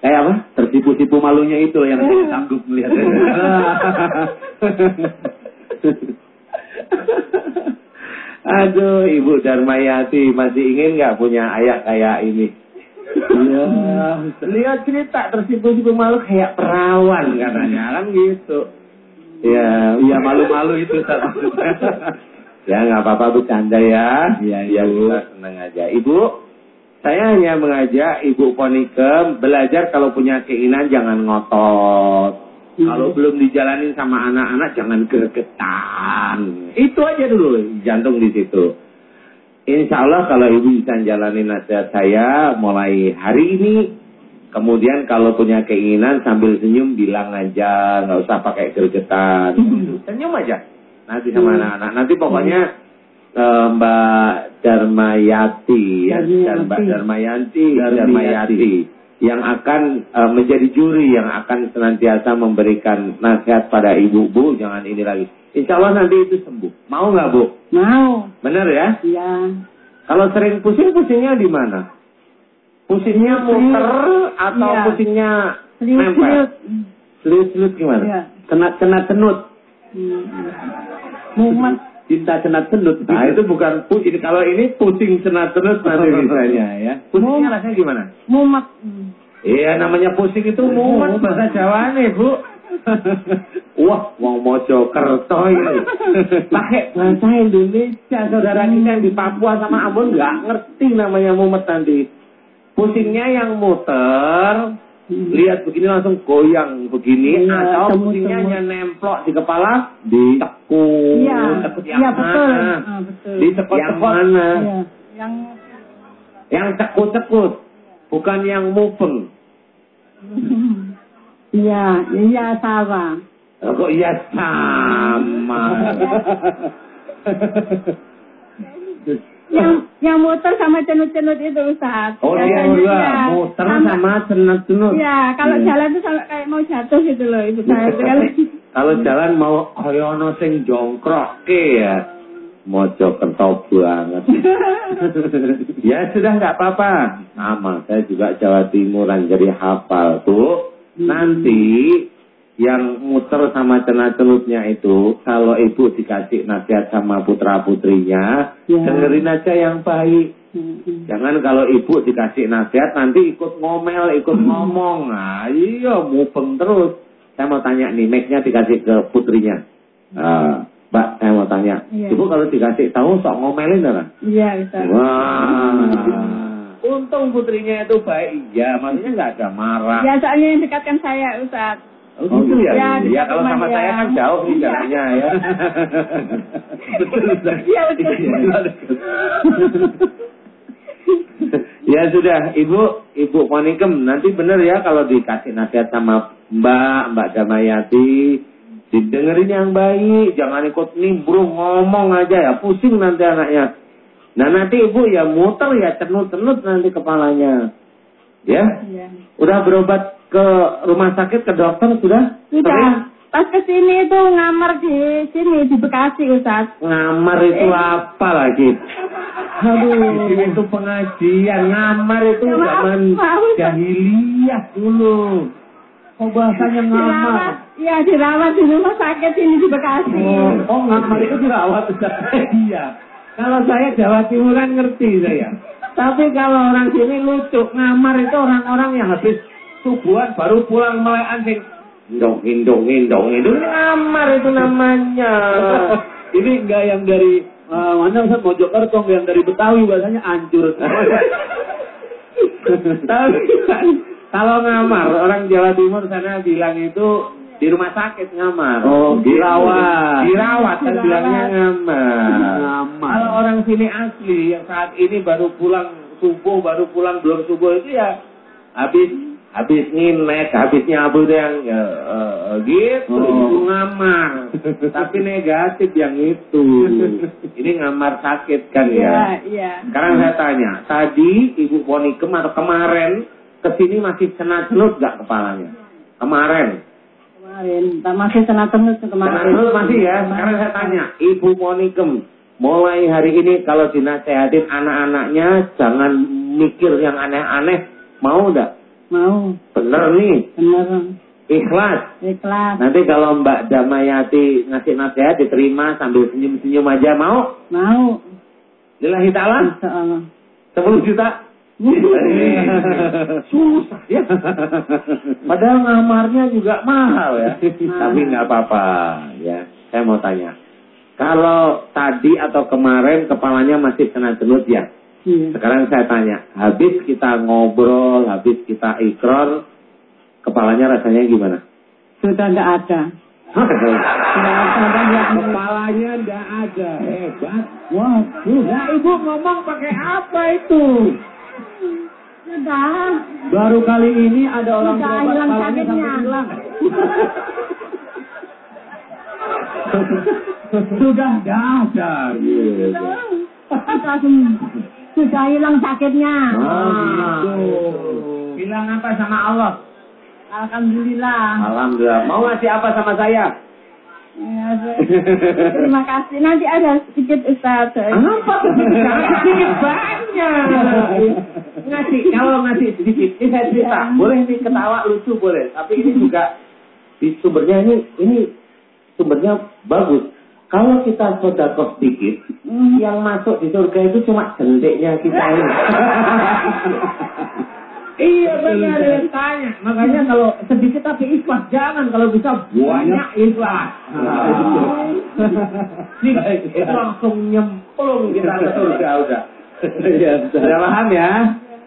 Kayak apa? Tersipu-sipu malunya itu yang tidak sanggup melihat. *laughs* *laughs* Aduh, Ibu Darmayati masih ingin nggak punya ayah kayak ini? Iya. Lihat cerita tersipu-sipu malu kayak perawan katanya kan gitu. Ya, Iya, malu-malu itu *laughs* ya nggak apa-apa bercanda ya. Iya, ya Ibu. kita senang aja. Ibu, saya hanya mengajak Ibu Ponikem belajar kalau punya keinginan jangan ngotot. Kalau belum dijalanin sama anak-anak jangan gregetan. Itu aja dulu jantung di situ. Insya Allah kalau ibu bisa jalanin nasihat saya mulai hari ini. Kemudian kalau punya keinginan sambil senyum bilang aja, nggak usah pakai gregetan. *laughs* Senyum aja. Nanti sama anak-anak. Nanti pokoknya eh, Mbak Darmayati, ya, dan Mbak Darmayanti, Darmiati. Darmayati yang akan eh, menjadi juri yang akan senantiasa memberikan nasihat pada ibu bu jangan ini lagi. Insya Allah nanti itu sembuh. Mau nggak bu? Mau. Benar ya? Iya. Kalau sering pusing, pusingnya di mana? Pusingnya muter atau Iya. pusingnya Seliut-seliut. nempel? Seliut-seliut gimana? Iya. Cenat-cenat cenut. Hmm. Mumet. Cinta cenat cenut. Nah itu bukan pusing. Kalau ini pusing senat terus nanti misalnya ya. Pusingnya rasanya gimana? Mumet. Hmm. Iya namanya pusing itu mumet bahasa Jawa nih bu. *laughs* Wah, wong Mojokerto ini. *laughs* Pakai bahasa Indonesia, saudara kita yang di Papua sama Ambon nggak ngerti namanya mumet nanti. Pusingnya yang muter, lihat begini langsung goyang begini, Iya, atau pusingnya hanya nemplok di kepala, ditekuk. Iya. Tekuk yang Iya betul. mana? Ah, betul. Ditekuk yang mana? Iya. Yang Yang cekut-cekut, bukan yang mupeng. *laughs* Iya, iya sama. Oh, Kok iya sama? *laughs* *laughs* Yang yang muter sama cenut-cenut itu Ustaz. Oh iya, iya. muter sama cenut-cenut. Iya, kalau jalan tuh sampai kayak mau jatuh gitu loh ibu saya itu kan. Kalau jalan mau koyono sing jongkrok ke ya. Mojokerto banget. *laughs* ya sudah nggak apa-apa. Sama, saya juga Jawa Timuran jadi hafal tuh. Nanti yang muter sama cenut-cenutnya itu, kalau ibu dikasih nasihat sama putra-putrinya, Ya. dengerin aja yang baik. Jangan kalau ibu dikasih nasihat nanti ikut ngomel, ikut ngomong. Nah, iya mupeng terus. Saya mau tanya nih, mic-nya dikasih ke putrinya. Ah, Mbak, saya mau tanya. Iya. Ibu kalau dikasih tahu sok ngomelin kan? Iya, Ustaz. Wah. Untung putrinya itu baik. Iya, maksudnya nggak ada marah. Ya, soalnya yang dekatkan saya, Ustaz. Oh, gitu ya? Ya, Ya, kalau sama ya. saya kan jauh nih Iya. jalannya ya. *laughs* Betul, Ustaz. Iya, betul. ya sudah, Ibu, Ibu Monikem, nanti bener ya kalau dikasih nasihat sama Mbak, Mbak Damayati, didengerin yang baik, jangan ikut nimbrung ngomong aja ya, pusing nanti anaknya. Nah nanti Ibu ya muter ya, cenut-cenut nanti kepalanya. Ya, Iya. udah berobat ke rumah sakit, ke dokter sudah? Sering? Sudah. Pas ke sini itu ngamar di sini di Bekasi, Ustaz. Ngamar itu apa lagi? Aduh, di sini itu pengajian. Ngamar itu Maaf, zaman jahiliyah dulu. Oh bahasanya ngamar. Iya dirawat di rumah sakit ini di Bekasi. Oh, oh ngamar itu dirawat Ustaz. *laughs* Iya. Kalau saya Jawa Timur kan ngerti saya. *laughs* Tapi kalau orang sini lucu, ngamar itu orang-orang yang habis subuhan baru pulang melekan sing indong indong indong itu ngamar itu namanya. *laughs* Ini enggak yang dari eh, mana Ustaz Mojokerto, yang dari Betawi bahasanya hancur. *laughs* Tapi kalau ngamar orang Jawa Timur sana bilang itu di rumah sakit ngamar. Oh, dirawat. Dirawat kan bilangnya ngamar. Ngamar. Kalau orang sini asli yang saat ini baru pulang subuh, baru pulang belum subuh itu ya habis habis nginek, habisnya abu yang ya, eh, gitu Oh. itu ngamar. *laughs* Tapi negatif yang itu. Ini ngamar sakit kan Iya, ya. iya. Sekarang saya tanya, tadi Ibu Ponikem atau kemarin ke sini masih cenat-cenut gak kepalanya? Kemarin. Kemarin, masih senat tenus kemarin. Cenat-cenut masih ya? Sekarang saya tanya, Ibu Ponikem, mulai hari ini kalau dinasehatin anak-anaknya jangan mikir yang aneh-aneh, mau gak? Mau, Bener nih, bener. ikhlas. Ikhlas. Nanti kalau Mbak Damayati ngasih nasihat diterima sambil senyum-senyum aja, mau? Mau. Lillahi ta'ala? Insya Allah. 10 juta? Susah ya. Padahal ngamarnya juga mahal ya. Tapi nggak apa-apa ya. Saya mau tanya. Kalau tadi atau kemarin kepalanya masih kena cenut ya. Iya. Sekarang saya tanya. Habis kita ngobrol, habis kita ikrar, kepalanya rasanya gimana? Sudah tidak ada. Tidak *laughs* ada, ada yang Kepalanya nggak ada. Hebat. Waduh. Nah ibu ngomong pakai apa itu? Sudah. Baru kali ini ada orang Sudah hilang kepalanya sakitnya. sampai hilang. *laughs* Sudah nggak ada. gitu. Sudah, sudah hilang sakitnya. Bilang apa sama Allah? Alhamdulillah. Alhamdulillah. Mau ngasih apa sama saya? Ya, terima kasih. Nanti ada sedikit Ustaz. Apa? Jangan sedikit banyak. Ngasih, kalau ngasih sedikit, ini saya cerita. Boleh nih ketawa lucu boleh. Tapi ini juga di sumbernya ini ini sumbernya bagus. Kalau kita sodakoh sedikit, Hmm. yang masuk di surga itu cuma jendeknya kita ini. iya benar yang tanya. Makanya kalau sedikit tapi ikhlas jangan kalau bisa banyak ikhlas. Sedikit itu langsung nyemplung kita ke surga udah. Sudah paham ya?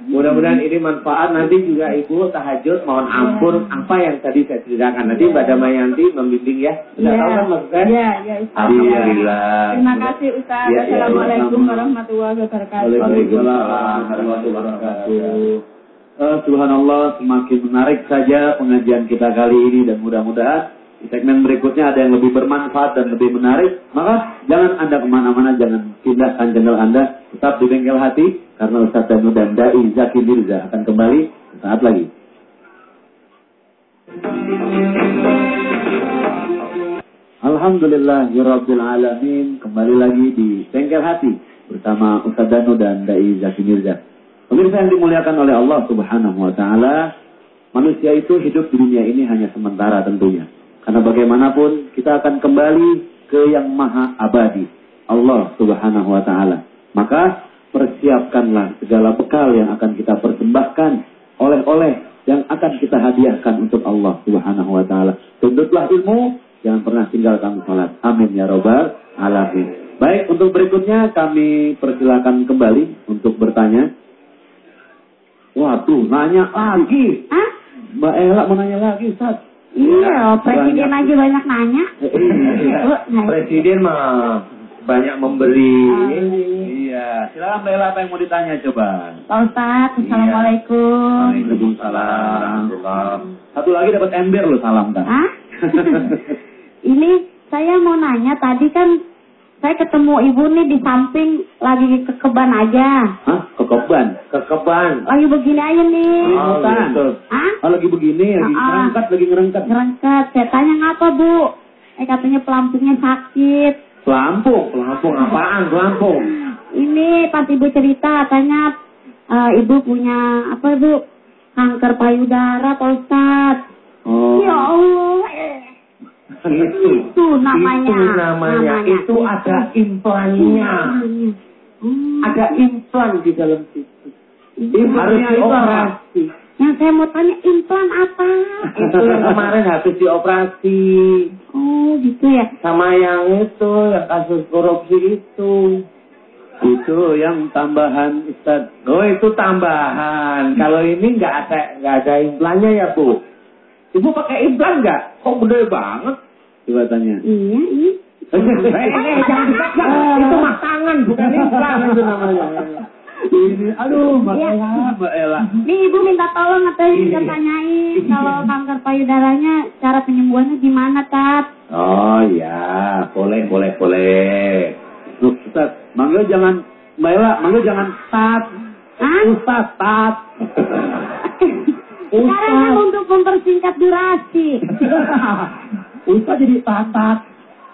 Mudah-mudahan ini manfaat. Nanti juga Ibu tahajud mohon ampun apa yang tadi saya ceritakan. Nanti Mbak Damayanti membimbing ya. Sudah tahu kan maksud saya? Iya, iya Ustaz. Alhamdulillah. Terima kasih Ustaz. Ya, ya, Assalamualaikum warahmatullahi wabarakatuh. Waalaikumsalam warahmatullahi wabarakatuh. Eh, Subhanallah semakin menarik saja pengajian kita kali ini dan mudah-mudahan di segmen berikutnya ada yang lebih bermanfaat dan lebih menarik. Maka jangan Anda ke mana-mana, jangan pindahkan channel Anda. Tetap di bengkel hati karena Ustaz Danu dan Dai Zaki Mirza akan kembali saat lagi. Alhamdulillah Rabbil Alamin Kembali lagi di Bengkel Hati Bersama Ustaz Danu dan Dai Zaki Mirza Pemirsa yang dimuliakan oleh Allah Subhanahu Wa Taala Manusia itu hidup di dunia ini hanya sementara tentunya Karena bagaimanapun kita akan kembali ke yang maha abadi Allah Subhanahu Wa Taala Maka persiapkanlah segala bekal yang akan kita persembahkan Oleh-oleh yang akan kita hadiahkan untuk Allah Subhanahu Wa Taala Tuntutlah ilmu Jangan pernah tinggalkan sholat. Amin ya robbal alamin. Baik, untuk berikutnya kami persilakan kembali untuk bertanya. Waduh, nanya lagi. Hah? Mbak Ella mau nanya lagi, Ustaz. Iya, presiden aja banyak nanya. Bu, *laughs* nah, Presiden mah banyak memberi. Iya, silakan Mbak Ella apa yang mau ditanya coba. Pak Ustadz, Assalamualaikum. Waalaikumsalam. Satu lagi dapat ember loh salam kan. Hah? *laughs* *laughs* Ini saya mau nanya, tadi kan saya ketemu ibu nih di samping lagi ke kebun aja. Hah? Kekoban. Kekeban. Lagi begini aja nih. Oh, Hutan. gitu. Hah? Oh, lagi begini, lagi Ah, ah. ngerengkat, lagi ngerengkat. Ngerengket. Saya tanya ngapa bu? Eh katanya pelampungnya sakit. Pelampung. Pelampung apaan? Pelampung. Ini pas ibu cerita katanya eh, ibu punya apa bu? Kanker payudara Pak Ustadz. Oh. Ya Allah. Itu. Itu namanya. Itu namanya. Itu ada implannya. Hmm. Ada implan di dalam situ. Implannya Harus dioperasi. Yang saya mau tanya implan apa? Itu yang kemarin habis dioperasi. Oh gitu ya. Sama yang itu, yang kasus korupsi itu. Itu yang tambahan Ustaz. Oh itu tambahan. Kalau ini nggak ada nggak ada implannya ya bu. Ibu pakai implan nggak? Kok gede banget? Coba tanya. Iya ini. Eh, *laughs* eh, jangan dipegang. Itu mah tangan bukan implan itu namanya. Ini, aduh, Mbak Iya. Ella, Mbak Ella. Nih ibu minta tolong katanya Iya. bisa tanyain kalau kanker payudaranya cara penyembuhannya gimana tat? Oh ya, boleh boleh boleh. Loh, Ustaz, manggil jangan Mbak Ella, manggil jangan Tat. Hah? Ustaz, Tat. *laughs* Caranya untuk mempersingkat durasi. *laughs* Ustaz jadi Tatat.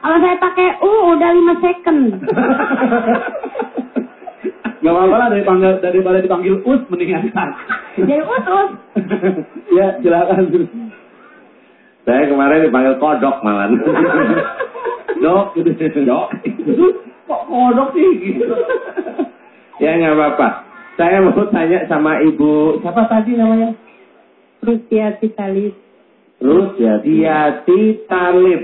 Kalau saya pakai U udah 5 second. *laughs* Gak apa-apa lah daripada, daripada dipanggil Us mendingan Tat. Jadi utus. *laughs* ya, silakan. Saya kemarin dipanggil kodok malah. Dok, gitu. Dok. Kok kodok sih gitu? ya nggak apa-apa. Saya mau tanya sama ibu siapa tadi namanya? Rusiati Talib. Rusdiati Talib.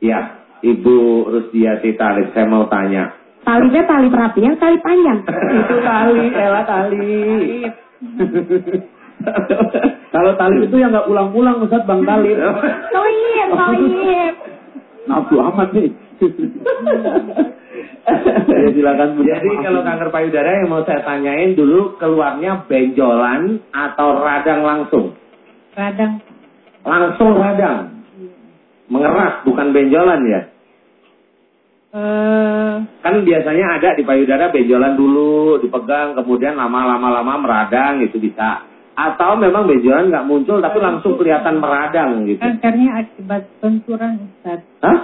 Ya, Ibu Rusdiati Talib. Saya mau tanya. Talinya tali perapian, tali panjang. *laughs* Itu tali, Ella tali. Kalau talib itu yang nggak pulang-pulang Ustaz Bang Talib. Toyib, toyib. Nafsu amat nih. *laughs* ya silakan Bu. Jadi kalau kanker payudara yang mau saya tanyain dulu keluarnya benjolan atau radang langsung? Radang. Langsung radang. Mengeras bukan benjolan ya? Eh, Kan biasanya ada di payudara benjolan dulu, dipegang, kemudian lama-lama lama meradang gitu bisa. Atau memang benjolan nggak muncul tapi langsung kelihatan meradang gitu. kankernya akibat benturan Ustaz. Hah?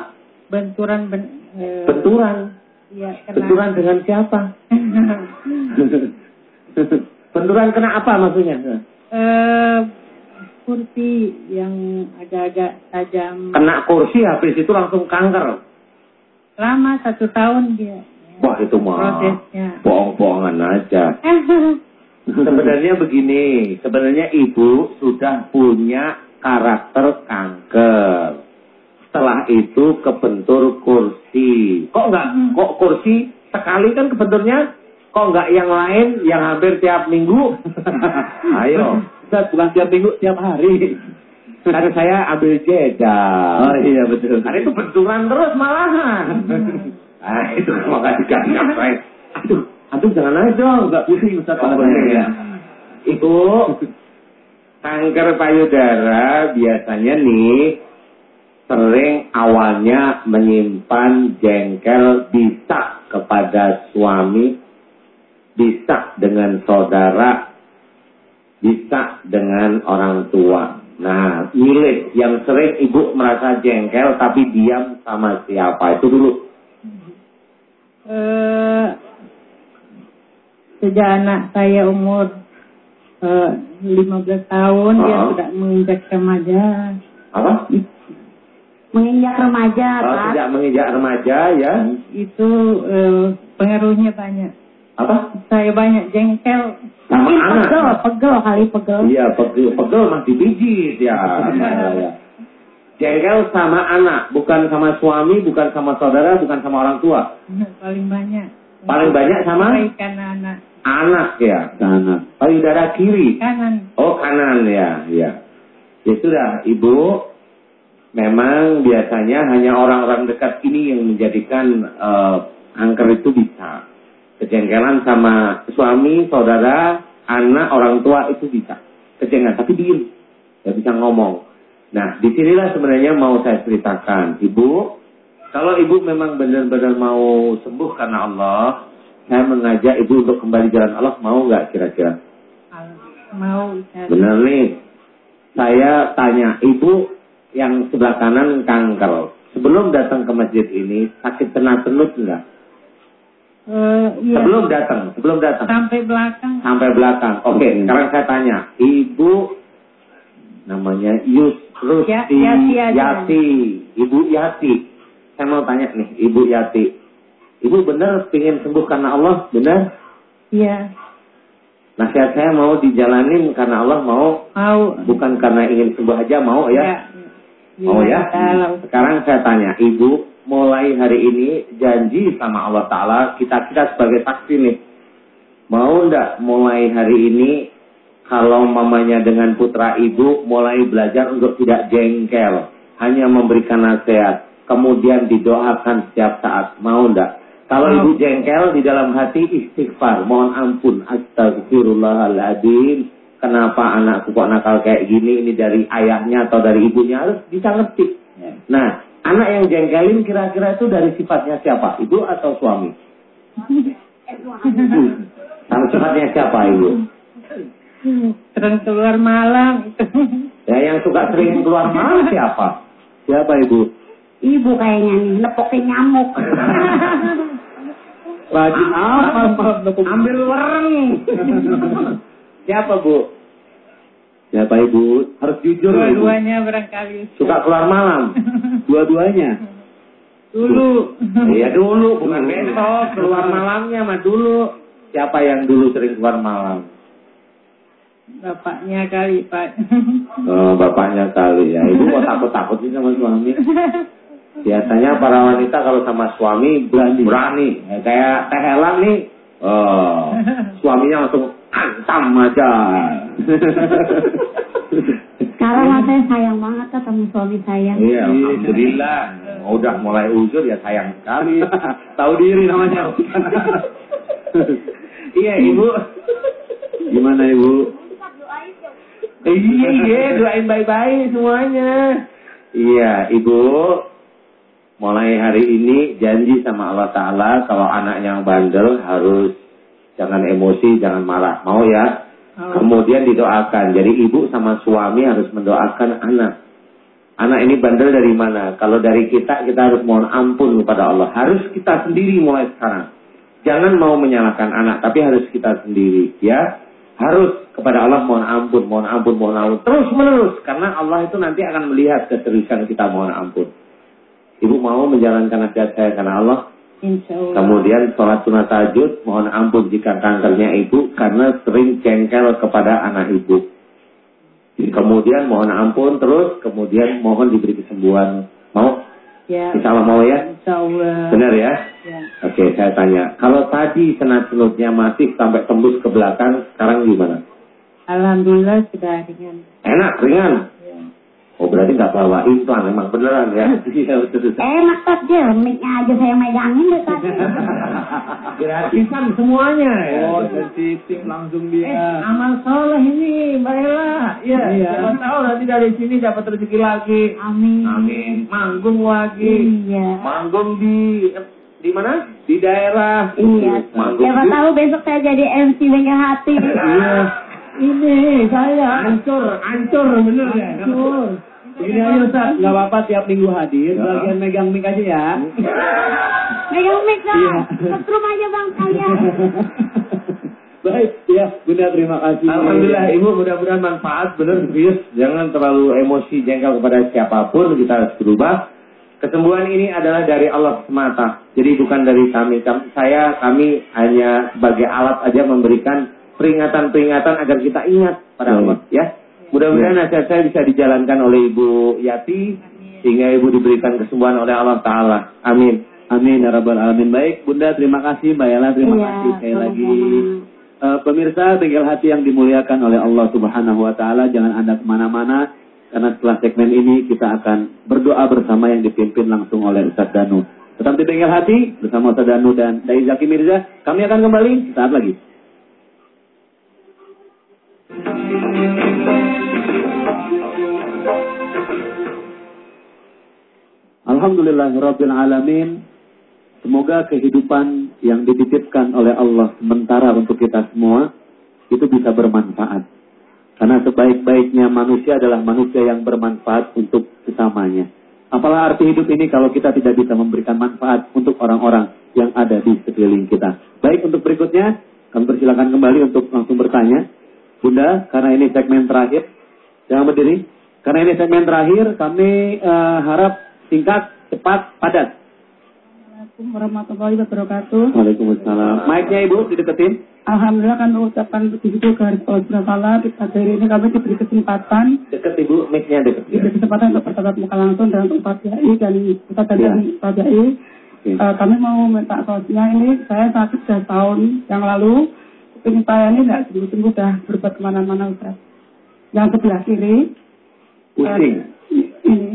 Benturan ben, eh, Benturan? Kena. Benturan dengan siapa? *laughs* Benturan kena apa maksudnya? eh kursi yang agak-agak tajam. Kena kursi habis itu langsung kanker. Lama satu tahun dia. Wah itu mah bohong-bohongan aja. *laughs* Sebenarnya begini, sebenarnya ibu sudah punya karakter kanker. Setelah itu kebentur kursi. Kok enggak? Kok kursi sekali kan kebenturnya? Kok enggak yang lain yang hampir tiap minggu? *laughs* Ayo. Ustaz bukan tiap minggu, tiap hari. Kan saya ambil jeda. Oh iya betul. Karena itu benturan terus malahan. ah itu maka dikasih ngapain? Aduh, aduh jangan aja dong, nggak pusing Ustaz Oh, ya. Ibu, kanker payudara biasanya nih sering awalnya menyimpan jengkel bisa kepada suami, bisa dengan saudara, bisa dengan orang tua. Nah, milih yang sering ibu merasa jengkel tapi diam sama siapa itu dulu. Eh, sejak anak saya umur eh, 15 tahun dia Oh. sudah menginjak remaja. Apa? Menginjak remaja, Kalau Tat. sejak menginjak remaja ya, Itu eh, pengaruhnya banyak. apa? Saya banyak jengkel. Sama Mungkin anak. pegel, pegel kali pegel. Iya, pegel, pegel masih pijit ya. ya, ya. Jengkel sama anak, bukan sama suami, bukan sama saudara, bukan sama orang tua. Paling banyak. Paling banyak sama Kebaikan anak. anak ya. Kanan. Payudara kiri. Kanan. Oh kanan ya, ya. Ya sudah, ibu. Memang biasanya hanya orang-orang dekat ini yang menjadikan eh, angker itu bisa. Kejengkelan sama suami, saudara, anak, orang tua itu bisa. Kejengkelan, tapi diem. Gak bisa ngomong. Nah, di sinilah sebenarnya mau saya ceritakan. Ibu, kalau ibu memang benar-benar mau sembuh karena Allah, saya mengajak ibu untuk kembali jalan Allah, mau nggak kira-kira? Mau. Benar nih. Saya tanya, ibu yang sebelah kanan kanker. Sebelum datang ke masjid ini, sakit tenat-tenut enggak? Eh, iya. Sebelum datang, sebelum datang. Sampai belakang. Sampai belakang. Oke, sekarang saya tanya. Ibu namanya Yusrusti Ya- Yati aja. Yati. Ibu Yati. Saya mau tanya nih, Ibu Yati. Ibu benar pengen sembuh karena Allah? Benar? Iya. Nasihat saya mau dijalanin karena Allah mau Mau. bukan karena ingin sembuh aja mau ya? Iya. Oh ya. Kalau Sekarang saya tanya, Ibu mulai hari ini janji sama Allah Ta'ala, kita kita sebagai saksi nih. Mau ndak mulai hari ini kalau mamanya dengan putra ibu mulai belajar untuk tidak jengkel, hanya memberikan nasihat, kemudian didoakan setiap saat. Mau ndak? Kalau Mau. ibu jengkel di dalam hati istighfar, mohon ampun, astagfirullahaladzim. Kenapa anakku kok nakal kayak gini? Ini dari ayahnya atau dari ibunya harus bisa ngerti. Nah, anak yang jengkelin kira-kira itu dari sifatnya siapa? Ibu atau suami? Sama sifatnya siapa ibu? sering keluar malam. Ya yang suka sering keluar malam siapa? Siapa ibu? Ibu kayaknya nih, nepokin nyamuk. Rajin apa? Ambil wereng. Siapa bu? Siapa ibu? Harus jujur ibu. Dua-duanya barangkali. Suka keluar malam? *laughs* Dua-duanya. Dulu. Iya dulu, bukan besok. Keluar malamnya mah dulu. Siapa yang dulu sering keluar malam? Bapaknya kali, Pak. Oh, bapaknya kali ya. Ibu kok takut-takut sih sama suami? *laughs* Biasanya para wanita kalau sama suami berani. Berani. Ya, kayak Teh Helang nih. Oh, *laughs* suaminya langsung antam aja. Sekarang mah saya sayang banget sama suami saya. Iya, alhamdulillah. Udah mulai uzur ya sayang sekali. Tahu diri namanya. iya, Ibu. Gimana ibu? Iya, iya, doain baik-baik semuanya. Iya, Ibu. Mulai hari ini janji sama Allah Ta'ala kalau anak yang bandel harus jangan emosi, jangan marah. Mau ya? Kemudian didoakan. Jadi ibu sama suami harus mendoakan anak. Anak ini bandel dari mana? Kalau dari kita, kita harus mohon ampun kepada Allah. Harus kita sendiri mulai sekarang. Jangan mau menyalahkan anak, tapi harus kita sendiri. Ya, harus kepada Allah mohon ampun, mohon ampun, mohon ampun. Terus menerus. Karena Allah itu nanti akan melihat keseriusan kita mohon ampun. Ibu mau menjalankan nasihat saya karena Allah. Kemudian sholat sunat tahajud, mohon ampun jika kankernya ibu karena sering jengkel kepada anak ibu. Kemudian mohon ampun terus, kemudian mohon diberi kesembuhan. Mau? Ya. Insya Allah mau ya? Insya Allah. Benar ya? Ya. Oke, saya tanya. Kalau tadi senat-senutnya masih sampai tembus ke belakang, sekarang gimana? Alhamdulillah sudah ringan. Enak, ringan. Oh berarti nggak bawa implan, memang beneran ya? *laughs* Iya betul. Enak tak jermiknya aja saya megangin deh tadi. *laughs* Gratisan semuanya ya. Oh, sensitif langsung Eh, dia. amal soleh ini, Mbak Ella. Ya, Iya. siapa tahu nanti dari sini dapat rezeki lagi. Amin. Amin. Manggung lagi. Iya. Manggung di di mana? Di daerah. Iya. Manggung Siapa di- tahu besok saya jadi MC bengkel hati. Iya. Ini saya hancur, hancur bener ya. Hancur. Ini aja Ustaz, nggak apa-apa tiap minggu hadir, bagian megang mic aja ya. *laughs* Megang mic dong. Iya. Setrum aja bang kalian. *laughs* Baik, ya Bunda terima kasih. Alhamdulillah Ibu mudah-mudahan manfaat benar serius. Jangan terlalu emosi jengkel kepada siapa pun kita harus berubah. Kesembuhan ini adalah dari Allah semata. Jadi bukan dari kami. Kam- Saya kami hanya sebagai alat aja memberikan peringatan-peringatan agar kita ingat pada. Allah ya. Mudah-mudahan nasihat saya bisa dijalankan oleh Ibu Yati. Sehingga ibu diberikan kesembuhan oleh Allah Ta'ala. Amin. Amin ya rabbal alamin. Baik, Bunda terima kasih, Mbak Ella terima Iya, kasih sekali lagi. Eh, pemirsa bengkel hati yang dimuliakan oleh Allah Subhanahu wa taala, jangan Anda ke mana-mana karena setelah segmen ini kita akan berdoa bersama yang dipimpin langsung oleh Ustaz Danu. Tetap di bengkel hati bersama Ustaz Danu dan Dai Zaki Mirza. Kami akan kembali saat lagi. Alhamdulillahirabbil alamin. Semoga kehidupan yang dititipkan oleh Allah sementara untuk kita semua itu bisa bermanfaat. Karena sebaik-baiknya manusia adalah manusia yang bermanfaat untuk sesamanya. Apalah arti hidup ini kalau kita tidak bisa memberikan manfaat untuk orang-orang yang ada di sekeliling kita. Baik untuk berikutnya, kami persilakan kembali untuk langsung bertanya. Bunda, karena ini segmen terakhir, jangan berdiri. Karena ini segmen terakhir, kami eh, harap singkat, cepat, padat. Assalamualaikum warahmatullahi wabarakatuh. Waalaikumsalam. Mic-nya Ibu dideketin. Alhamdulillah kami ucapkan puji syukur kepada Allah Subhanahu wa pada hari ini kami diberi kesempatan Deket ibu, mic-nya deket. diberi kesempatan untuk bertatap muka langsung dengan Ustaz Yai dan Ya. dan Ustaz Yai. Oke. Eh, kami mau minta solusinya ini saya sakit sudah tahun yang lalu ini tidak sembuh-sembuh sudah berubah ke mana-mana Ustaz. Yang sebelah kiri Pusing. eh, ini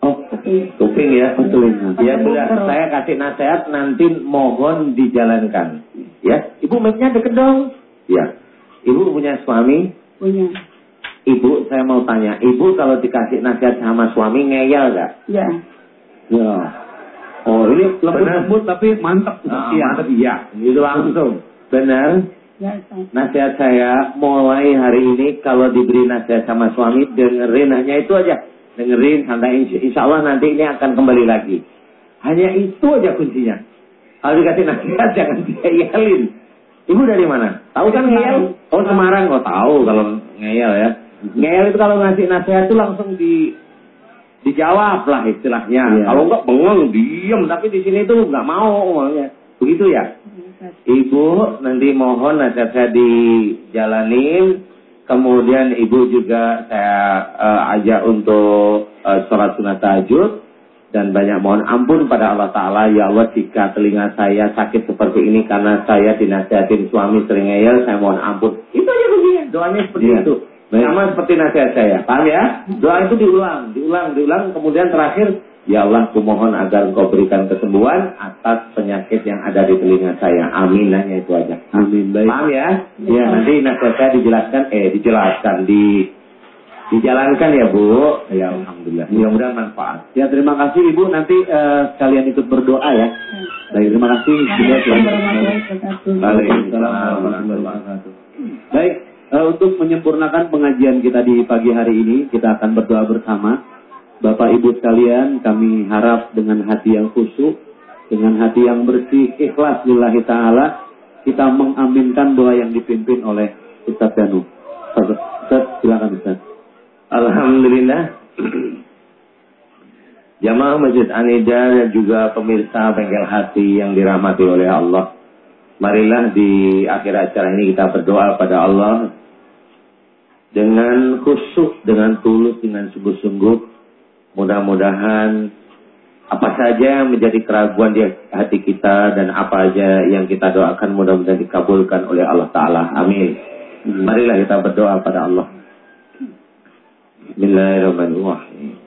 Oh, kuping. kuping ya. Betul. Ya sudah, saya kasih nasihat nanti mohon dijalankan. Ya, ibu mic-nya deket dong. Ya. Ibu punya suami, punya. ibu saya mau tanya, ibu kalau dikasih nasihat sama suami ngeyel gak? Ya. Ya. Oh, ini lembut-lembut tapi mantap. Ah, Iya. mantap, iya. Itu langsung. Benar. Nasihat saya mulai hari ini kalau diberi nasihat sama suami dengerin hanya itu aja. Dengerin santai insya, insya Allah nanti ini akan kembali lagi. Hanya itu aja kuncinya. Kalau dikasih nasihat *laughs* jangan diayalin. Ibu dari mana? Tahu kan ngeyel? Oh Semarang, oh tahu kalau ngeyel ya. Ngeyel itu kalau ngasih nasihat itu langsung di dijawab lah istilahnya. Iya. Kalau enggak bengong, diem. Tapi di sini tuh nggak mau maunya. Begitu ya? Ibu nanti mohon nasihat saya dijalanin. Kemudian ibu juga saya eh, ajak untuk eh, sholat sunat tahajud. Dan banyak mohon ampun pada Allah Ta'ala. Ya Allah jika telinga saya sakit seperti ini karena saya dinasihatin suami sering ngeyel. Saya mohon ampun. Itu aja kuncinya. Doanya seperti Iya. itu. Baik. Sama seperti nasihat saya. Paham ya? Doa itu diulang, diulang, diulang. Kemudian terakhir, Ya Allah, kumohon agar engkau berikan kesembuhan atas penyakit yang ada di telinga saya. Amin, hanya itu aja. Amin. Baik. Paham ya? Ya, nanti nasihat saya dijelaskan, eh dijelaskan, di dijalankan ya Bu. Ya, Alhamdulillah. Mudah-mudahan manfaat. Ya terima kasih Ibu. Nanti eh, sekalian ikut berdoa ya. Baik, terima kasih. Baik, eh, untuk menyempurnakan pengajian kita di pagi hari ini, kita akan berdoa bersama. Bapak Ibu sekalian, kami harap dengan hati yang khusyuk, dengan hati yang bersih, ikhlas lillahi ta'ala, kita mengaminkan doa yang dipimpin oleh Ustaz Danu. Ustaz, silakan Ustaz. Alhamdulillah. *clears throat* Jamaah Masjid Anida dan juga pemirsa bengkel hati yang dirahmati oleh Allah. Marilah di akhir acara ini kita berdoa pada Allah dengan khusyuk, dengan tulus, dengan sungguh-sungguh. Mudah-mudahan apa saja yang menjadi keraguan di hati kita dan apa aja yang kita doakan mudah-mudahan dikabulkan oleh Allah Ta'ala. Amin. Marilah kita berdoa pada Allah. Bismillahirrahmanirrahim.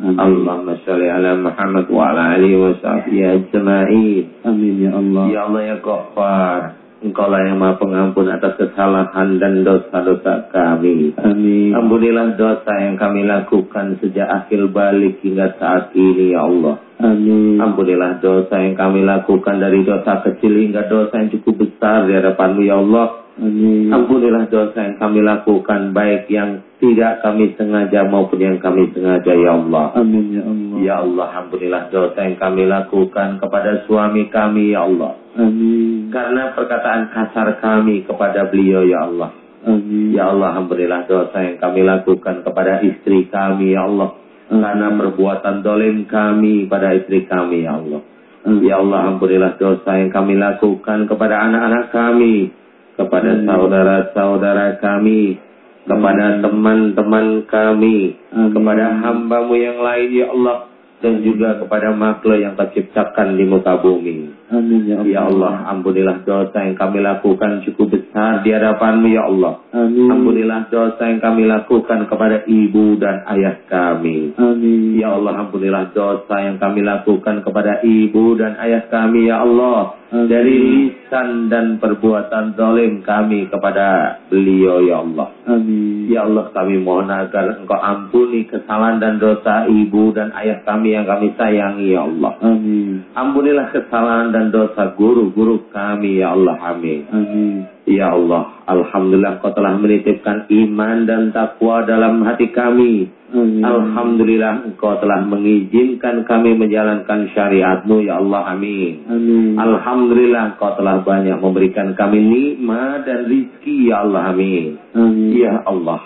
Amin. Allahumma shalli ala Muhammad wa ala alihi wa sahbihi ajma'in. Amin ya Allah. Ya Allah ya Ghaffar, Engkau lah yang Maha Pengampun atas kesalahan dan dosa-dosa kami. Amin. Ampunilah dosa yang kami lakukan sejak akhir balik hingga saat ini ya Allah. Amin. Ampunilah dosa yang kami lakukan dari dosa kecil hingga dosa yang cukup besar di hadapanmu ya Allah. Amin. Ampunilah dosa yang kami lakukan baik yang tidak kami sengaja maupun yang kami sengaja ya Allah. Amin ya Allah. Ya Allah, ampunilah dosa yang kami lakukan kepada suami kami ya Allah. Amin. Karena perkataan kasar kami kepada beliau ya Allah. Amin. Ya Allah, ampunilah dosa yang kami lakukan kepada istri kami ya Allah. Karena perbuatan dolim kami pada istri kami ya Allah. Amin. Ya Allah, ampunilah dosa yang kami lakukan kepada anak-anak kami, kepada saudara-saudara kami, kepada teman-teman kami, Amin. kepada hambamu yang lain ya Allah, dan juga kepada makhluk yang terciptakan di muka bumi. Amin ya Allah. Ya Allah, ampunilah dosa yang kami lakukan cukup besar di hadapanmu ya Allah. Amin. Ampunilah dosa yang kami lakukan kepada ibu dan ayah kami. Amin. Ya Allah, ampunilah dosa yang kami lakukan kepada ibu dan ayah kami, Ya Allah. Amin. Dari lisan dan perbuatan zalim kami kepada beliau, Ya Allah. Amin. Ya Allah, kami mohon agar Engkau ampuni kesalahan dan dosa ibu dan ayah kami yang kami sayangi, Ya Allah. Amin. Ampunilah kesalahan dan dosa guru-guru kami, Ya Allah. Amin. Amin. Ya Allah, Alhamdulillah Kau telah menitipkan iman dan takwa dalam hati kami. Amin. Alhamdulillah Engkau telah mengizinkan kami menjalankan syariatmu ya Allah amin. Amin. Alhamdulillah Engkau telah banyak memberikan kami nikmat dan rizki ya Allah amin. Amin. Ya Allah,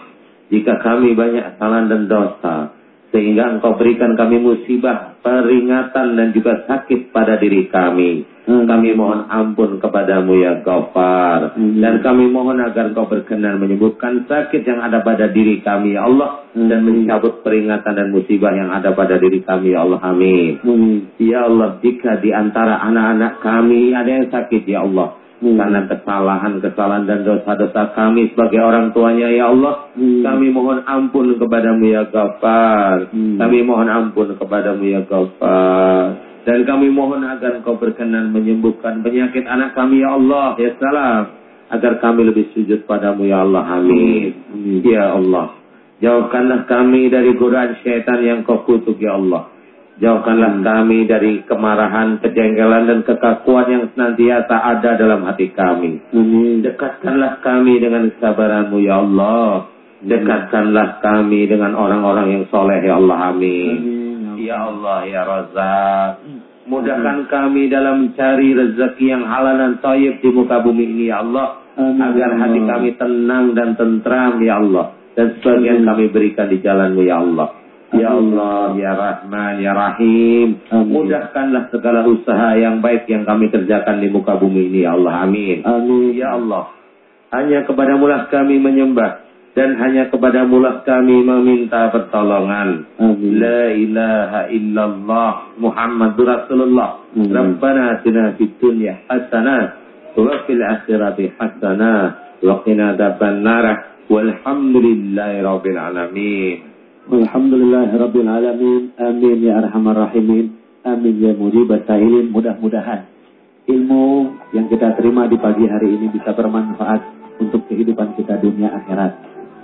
jika kami banyak salah dan dosa, sehingga Engkau berikan kami musibah, peringatan dan juga sakit pada diri kami. Amin. Kami mohon ampun kepadamu ya Ghaffar. Amin. Dan kami mohon agar Engkau berkenan menyembuhkan sakit yang ada pada diri kami ya Allah. Dan Amin. mencabut peringatan dan musibah yang ada pada diri kami ya Allah. Amin. Amin. Ya Allah, jika di antara anak-anak kami ada yang sakit ya Allah. Hmm. Karena kesalahan-kesalahan dan dosa-dosa kami sebagai orang tuanya ya Allah. Hmm. Kami mohon ampun kepadamu ya Ghaffar. Hmm. Kami mohon ampun kepadamu ya Ghaffar. Dan kami mohon agar engkau berkenan menyembuhkan penyakit anak kami ya Allah. Ya salam. Agar kami lebih sujud padamu ya Allah. Amin. Amin. Ya Allah. Jauhkanlah kami dari godaan syaitan yang kau kutuk ya Allah. Jauhkanlah kami dari kemarahan, kejengkelan dan kekakuan yang senantiasa ada dalam hati kami. Amin. Dekatkanlah kami dengan kesabaranmu ya Allah. Dekatkanlah kami dengan orang-orang yang soleh ya Allah. Amin. Amin. Ya Allah ya Razak. Mudahkan kami dalam mencari rezeki yang halal dan thayyib di muka bumi ini ya Allah. Amin. Agar hati kami tenang dan tentram ya Allah. Dan sebagian Amin. kami berikan di jalanmu ya Allah. Ya. Allah, ya Rahman, ya Rahim. Amin. Mudahkanlah segala usaha yang baik yang kami kerjakan di muka bumi ini ya Allah. Amin. Amin. Ya Allah, hanya kepadamulah kami menyembah dan hanya kepadamulah kami meminta pertolongan. Amin. La ilaha illallah Muhammadur Rasulullah. Amin. Rabbana atina fid dunya hasanah wa fil akhirati hasanah wa qina adzabannar. Walhamdulillahi rabbil alamin. Alhamdulillah Rabbil Alamin Amin ya Arhamar Rahimin Amin ya Mujib Sa'ilin Mudah-mudahan ilmu yang kita terima di pagi hari ini bisa bermanfaat untuk kehidupan kita dunia akhirat.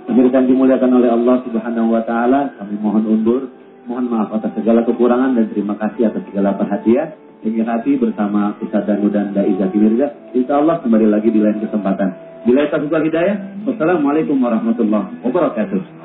Yang dimuliakan oleh Allah Subhanahu wa taala, kami mohon undur, mohon maaf atas segala kekurangan dan terima kasih atas segala perhatian. Ini hati bersama Ustaz Danu dan Dai Zaki Mirza. Insya Allah kembali lagi di lain kesempatan. Bila itu hidayah. Wassalamualaikum warahmatullahi wabarakatuh.